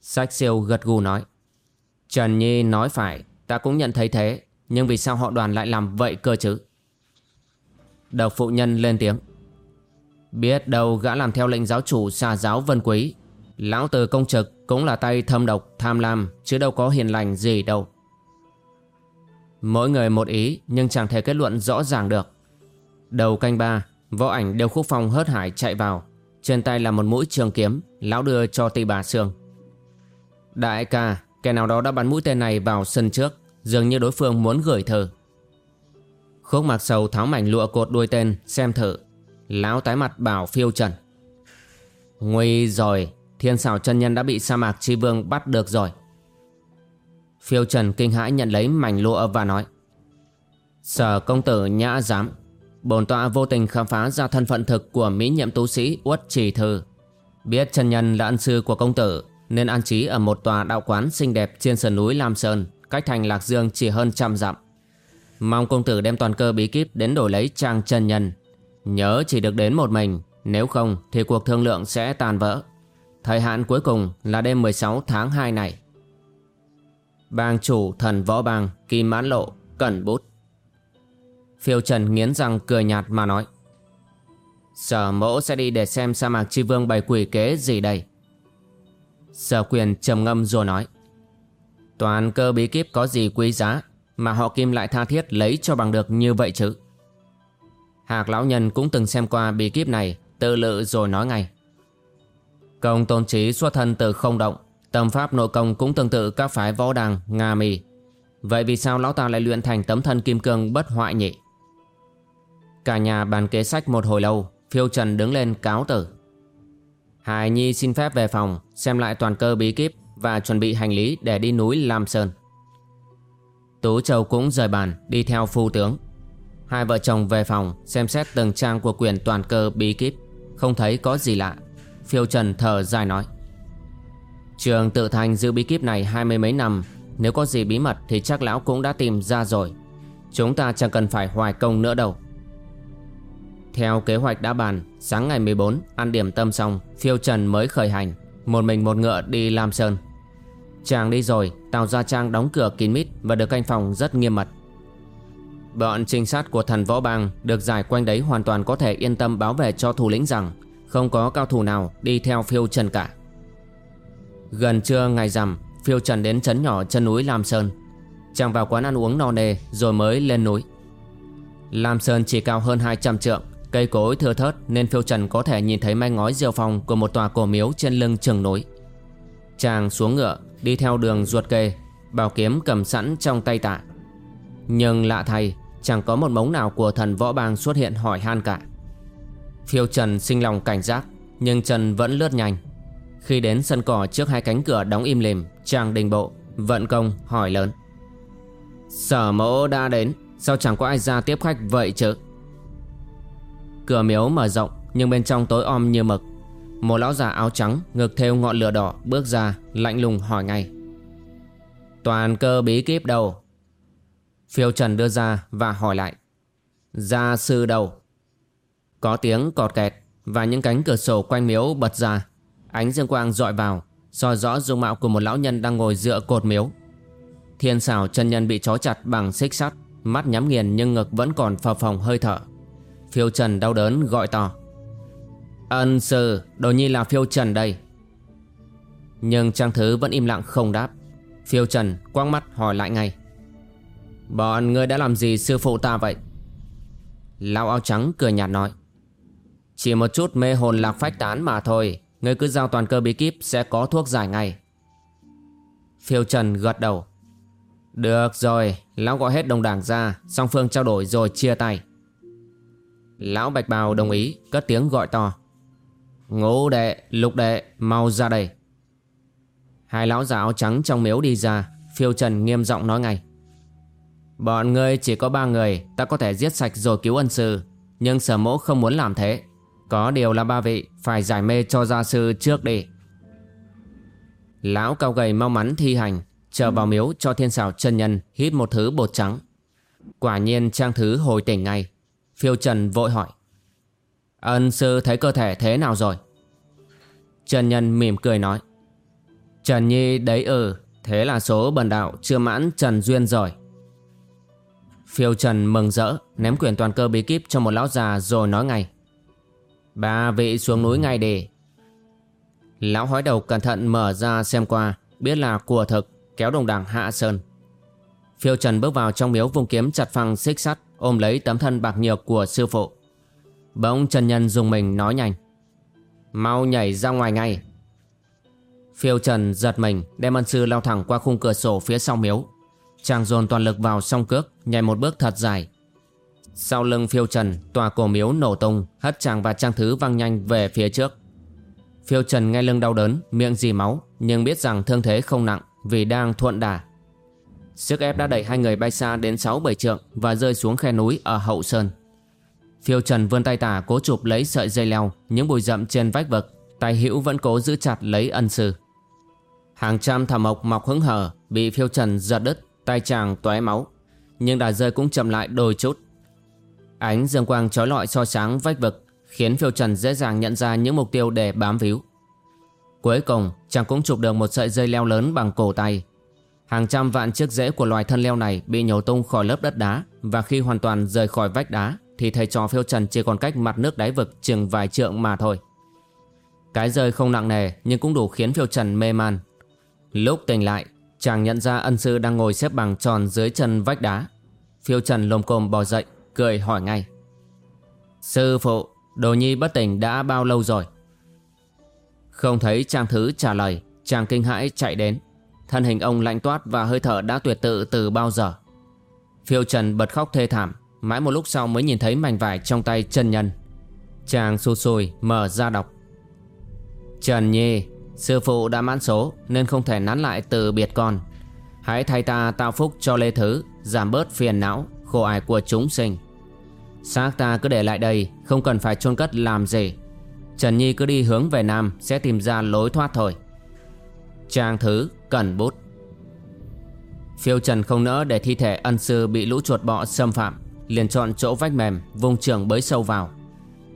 Sách siêu gật gù nói. Trần Nhi nói phải, ta cũng nhận thấy thế, nhưng vì sao họ đoàn lại làm vậy cơ chứ? Độc phụ nhân lên tiếng. Biết đâu gã làm theo lệnh giáo chủ xà giáo vân quý. Lão từ công trực cũng là tay thâm độc, tham lam, chứ đâu có hiền lành gì đâu. Mỗi người một ý nhưng chẳng thể kết luận rõ ràng được. Đầu canh ba, võ ảnh đều khúc phong hớt hải chạy vào. Trên tay là một mũi trường kiếm, lão đưa cho tỷ bà Sương. Đại ca, kẻ nào đó đã bắn mũi tên này vào sân trước, dường như đối phương muốn gửi thử. Khúc mặc sầu tháo mảnh lụa cột đuôi tên, xem thử. Lão tái mặt bảo phiêu trần. Nguy rồi, thiên xảo chân nhân đã bị sa mạc chi vương bắt được rồi. Phiêu Trần kinh hãi nhận lấy mảnh lụa và nói Sở công tử nhã giám Bồn tọa vô tình khám phá ra thân phận thực của mỹ nhiệm tú sĩ Uất Trì Thư Biết chân nhân là ân sư của công tử Nên an trí ở một tòa đạo quán xinh đẹp trên sườn núi Lam Sơn Cách thành Lạc Dương chỉ hơn trăm dặm. Mong công tử đem toàn cơ bí kíp đến đổi lấy trang chân nhân. Nhớ chỉ được đến một mình, Nếu không thì cuộc thương lượng sẽ tàn vỡ. Thời hạn cuối cùng là đêm 16 tháng 2 này. Bang chủ thần võ bang Kim mãn lộ cẩn bút. Phiêu Trần nghiến răng cười nhạt mà nói, Sở mẫu sẽ đi để xem sa mạc chi vương bày quỷ kế gì đây? Sở quyền trầm ngâm rồi nói Toàn cơ bí kíp có gì quý giá Mà họ kim lại tha thiết lấy cho bằng được như vậy chứ Hạc lão nhân cũng từng xem qua bí kíp này Tự lự rồi nói ngay Công tôn trí xuất thân từ không động Tâm pháp nội công cũng tương tự các phái võ đàng, Nga mì. Vậy vì sao lão ta lại luyện thành tấm thân kim cương bất hoại nhỉ? Cả nhà bàn kế sách một hồi lâu, phiêu trần đứng lên cáo tử. Hải Nhi xin phép về phòng, xem lại toàn cơ bí kíp và chuẩn bị hành lý để đi núi Lam Sơn. Tú Châu cũng rời bàn, đi theo phu tướng. Hai vợ chồng về phòng xem xét từng trang của quyền toàn cơ bí kíp, Không thấy có gì lạ. Phiêu Trần thở dài nói, Trường tự thành giữ bí kíp này hai mươi mấy năm, Nếu có gì bí mật thì chắc lão cũng đã tìm ra rồi. Chúng ta chẳng cần phải hoài công nữa đâu. Theo kế hoạch đã bàn, Sáng ngày 14 ăn điểm tâm xong, Phiêu Trần mới khởi hành, Một mình một ngựa đi Lam Sơn. Chàng đi rồi Tàu Gia Trang đóng cửa kín mít Và được canh phòng rất nghiêm mật. Bọn trinh sát của thần võ bang Được giải quanh đấy hoàn toàn có thể yên tâm báo về cho thủ lĩnh rằng Không có cao thủ nào đi theo phiêu trần cả. Gần trưa ngày rằm, Phiêu trần đến trấn nhỏ chân núi Lam Sơn. Chàng vào quán ăn uống no nề Rồi mới lên núi. Lam Sơn chỉ cao hơn 200 trượng, Cây cối thưa thớt nên phiêu trần có thể nhìn thấy manh ngói diêu phong của một tòa cổ miếu trên lưng trường núi. Chàng xuống ngựa đi theo đường ruột kê, bảo kiếm cầm sẵn trong tay tạ. Nhưng lạ thay, chẳng có một mống nào của thần võ bang xuất hiện hỏi han cả. Phiêu Trần sinh lòng cảnh giác, nhưng Trần vẫn lướt nhanh. Khi đến sân cỏ trước hai cánh cửa đóng im lìm, chàng đình bộ, vận công hỏi lớn. Sở mẫu đã đến, sao chẳng có ai ra tiếp khách vậy chứ? Cửa miếu mở rộng nhưng bên trong tối om như mực một lão già áo trắng ngực theo ngọn lửa đỏ bước ra, lạnh lùng hỏi ngay. Toàn cơ bí kíp đầu Phiêu Trần đưa ra và hỏi lại. Gia sư đầu Có tiếng cọt kẹt và những cánh cửa sổ quanh miếu bật ra. Ánh dương quang dọi vào, soi rõ dung mạo của một lão nhân đang ngồi dựa cột miếu. Thiên xảo chân nhân bị trói chặt bằng xích sắt, Mắt nhắm nghiền nhưng ngực vẫn còn phập phồng hơi thở. Phiêu Trần đau đớn gọi to. Ân sư, Đồ nhi là Phiêu Trần đây. Nhưng Trang Thứ vẫn im lặng không đáp. Phiêu Trần quăng mắt hỏi lại ngay. Bọn ngươi đã làm gì sư phụ ta vậy? Lão áo trắng cười nhạt nói. Chỉ một chút mê hồn lạc phách tán mà thôi. Ngươi cứ giao toàn cơ bí kíp sẽ có thuốc giải ngay. Phiêu Trần gật đầu. Được rồi, Lão gọi hết đồng đảng ra, Song phương trao đổi rồi chia tay. Lão Bạch Bào đồng ý, Cất tiếng gọi to. Ngũ đệ, lục đệ, mau ra đây. Hai lão già áo trắng trong miếu đi ra Phiêu Trần nghiêm giọng nói ngay. Bọn ngươi chỉ có ba người Ta có thể giết sạch rồi cứu ân sư Nhưng sở mẫu không muốn làm thế. Có điều là ba vị Phải giải mê cho gia sư trước đi. Lão cao gầy mau mắn thi hành Chờ vào miếu cho thiên xảo chân nhân Hít một thứ bột trắng. Quả nhiên trang thứ hồi tỉnh ngay. Phiêu Trần vội hỏi. Ân sư thấy cơ thể thế nào rồi? Trần Nhân mỉm cười nói. Trần Nhi, đấy ừ Thế là số bần đạo chưa mãn Trần Duyên rồi. Phiêu Trần mừng rỡ, Ném quyền toàn cơ bí kíp cho một lão già Rồi nói ngay. Ba vị xuống núi ngay đi. Lão hói đầu cẩn thận mở ra xem qua, Biết là của thực, Kéo đồng đảng hạ sơn. Phiêu Trần bước vào trong miếu vùng kiếm chặt phăng xích sắt, ôm lấy tấm thân bạc nhược của sư phụ. Bỗng Trần Nhân dùng mình nói nhanh. Mau nhảy ra ngoài ngay. Phiêu Trần giật mình đem ân sư lao thẳng qua khung cửa sổ phía sau miếu. Chàng dồn toàn lực vào song cước, nhảy một bước thật dài. Sau lưng phiêu trần, tòa cổ miếu nổ tung, hất chàng và trang thứ văng nhanh về phía trước. Phiêu trần ngay lưng đau đớn, miệng dì máu, nhưng biết rằng thương thế không nặng vì đang thuận đà. Sức ép đã đẩy hai người bay xa đến 6-7 trượng và rơi xuống khe núi ở hậu sơn. Phiêu Trần vươn tay tả cố chụp lấy sợi dây leo, những bụi rậm trên vách vực, tay hữu vẫn cố giữ chặt lấy ân sư. Hàng trăm thảo mộc mọc hứng hở, bị Phiêu Trần giật đứt, tay chàng tóe máu, nhưng đà rơi cũng chậm lại đôi chút. Ánh dương quang chói lọi soi sáng vách vực, khiến Phiêu Trần dễ dàng nhận ra những mục tiêu để bám víu. Cuối cùng, chàng cũng chụp được một sợi dây leo lớn bằng cổ tay, Hàng trăm vạn chiếc rễ của loài thân leo này bị nhổ tung khỏi lớp đất đá và khi hoàn toàn rời khỏi vách đá thì thầy trò phiêu trần chỉ còn cách mặt nước đáy vực chừng vài trượng mà thôi. Cái rơi không nặng nề nhưng cũng đủ khiến phiêu trần mê man. Lúc tỉnh lại, chàng nhận ra ân sư đang ngồi xếp bằng tròn dưới chân vách đá. Phiêu trần lồm cồm bò dậy, cười hỏi ngay. Sư phụ, đồ nhi bất tỉnh đã bao lâu rồi? Không thấy trang thứ trả lời, chàng kinh hãi chạy đến. Thân hình ông lạnh toát và hơi thở đã tuyệt tự từ bao giờ Phiêu Trần bật khóc thê thảm Mãi một lúc sau mới nhìn thấy mảnh vải trong tay Trần Nhân. Chàng xô xôi mở ra đọc. Trần Nhi, Sư phụ đã mãn số Nên không thể nán lại từ biệt con. Hãy thay ta tạo phúc cho Lê Thứ, Giảm bớt phiền não, Khổ ải của chúng sinh. Xác ta cứ để lại đây, Không cần phải chôn cất làm gì. Trần Nhi cứ đi hướng về Nam, Sẽ tìm ra lối thoát thôi. Trang Thứ cần bút. Phiêu Trần không nỡ để thi thể ân sư Bị lũ chuột bọ xâm phạm. Liền chọn chỗ vách mềm, Vùng trường bới sâu vào.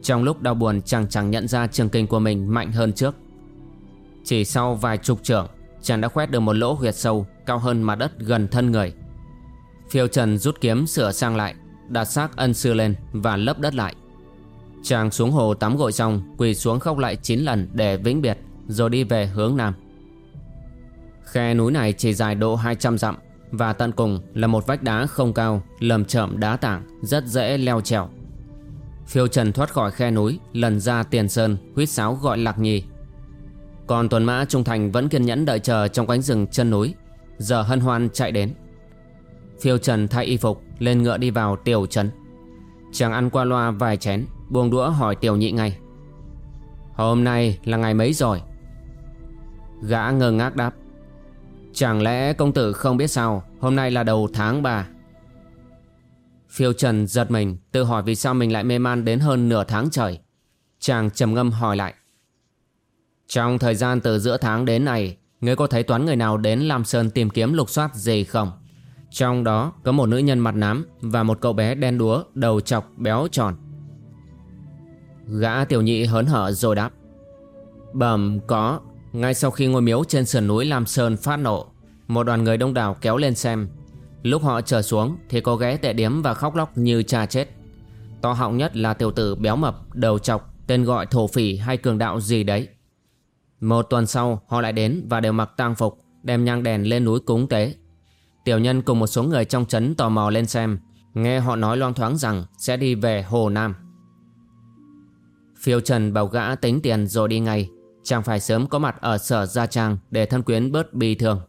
Trong lúc đau buồn, chàng chẳng nhận ra trường kinh của mình mạnh hơn trước. Chỉ sau vài chục trưởng Chàng đã khoét được một lỗ huyệt sâu Cao hơn mặt đất gần thân người. Phiêu Trần rút kiếm sửa sang lại, Đặt xác ân sư lên và lấp đất lại. Chàng xuống hồ tắm gội xong, Quỳ xuống khóc lại 9 lần để vĩnh biệt, Rồi đi về hướng nam. Khe núi này chỉ dài độ 200 dặm và tận cùng là một vách đá không cao Lầm chậm đá tảng, Rất dễ leo trèo. Phiêu Trần thoát khỏi khe núi, Lần ra tiền sơn Huyết sáo gọi lạc nhi Còn tuần mã Trung Thành vẫn kiên nhẫn đợi chờ Trong cánh rừng chân núi. Giờ hân hoan chạy đến. Phiêu Trần thay y phục, Lên ngựa đi vào tiểu trấn. Chàng ăn qua loa vài chén, Buông đũa hỏi tiểu nhị ngay. Hôm nay là ngày mấy rồi? Gã ngơ ngác đáp. Chẳng lẽ công tử không biết sao? Hôm nay là đầu tháng 3 Phiêu Trần giật mình, Tự hỏi vì sao mình lại mê man đến hơn nửa tháng trời. Chàng trầm ngâm hỏi lại. Trong thời gian từ giữa tháng đến nay, Ngươi có thấy toán người nào đến Lam Sơn tìm kiếm lục soát gì không? Trong đó có một nữ nhân mặt nám Và một cậu bé đen đúa, Đầu chọc, béo tròn. Gã tiểu nhị hớn hở rồi đáp. Bẩm, có. Ngay sau khi ngôi miếu trên sườn núi Lam Sơn phát nổ, Một đoàn người đông đảo kéo lên xem. Lúc họ trở xuống Thì có ghé tệ điếm và khóc lóc như cha chết. To họng nhất là tiểu tử béo mập, Đầu chọc, Tên gọi thổ phỉ hay cường đạo gì đấy. Một tuần sau, họ lại đến và đều mặc tang phục, Đem nhang đèn lên núi cúng tế. Tiểu nhân cùng một số người trong trấn tò mò lên xem, Nghe họ nói loang thoáng rằng Sẽ đi về Hồ Nam. Phiêu Trần bảo gã tính tiền rồi đi ngay. Chàng phải sớm có mặt ở sở Gia Trang Để thân quyến bớt bi thường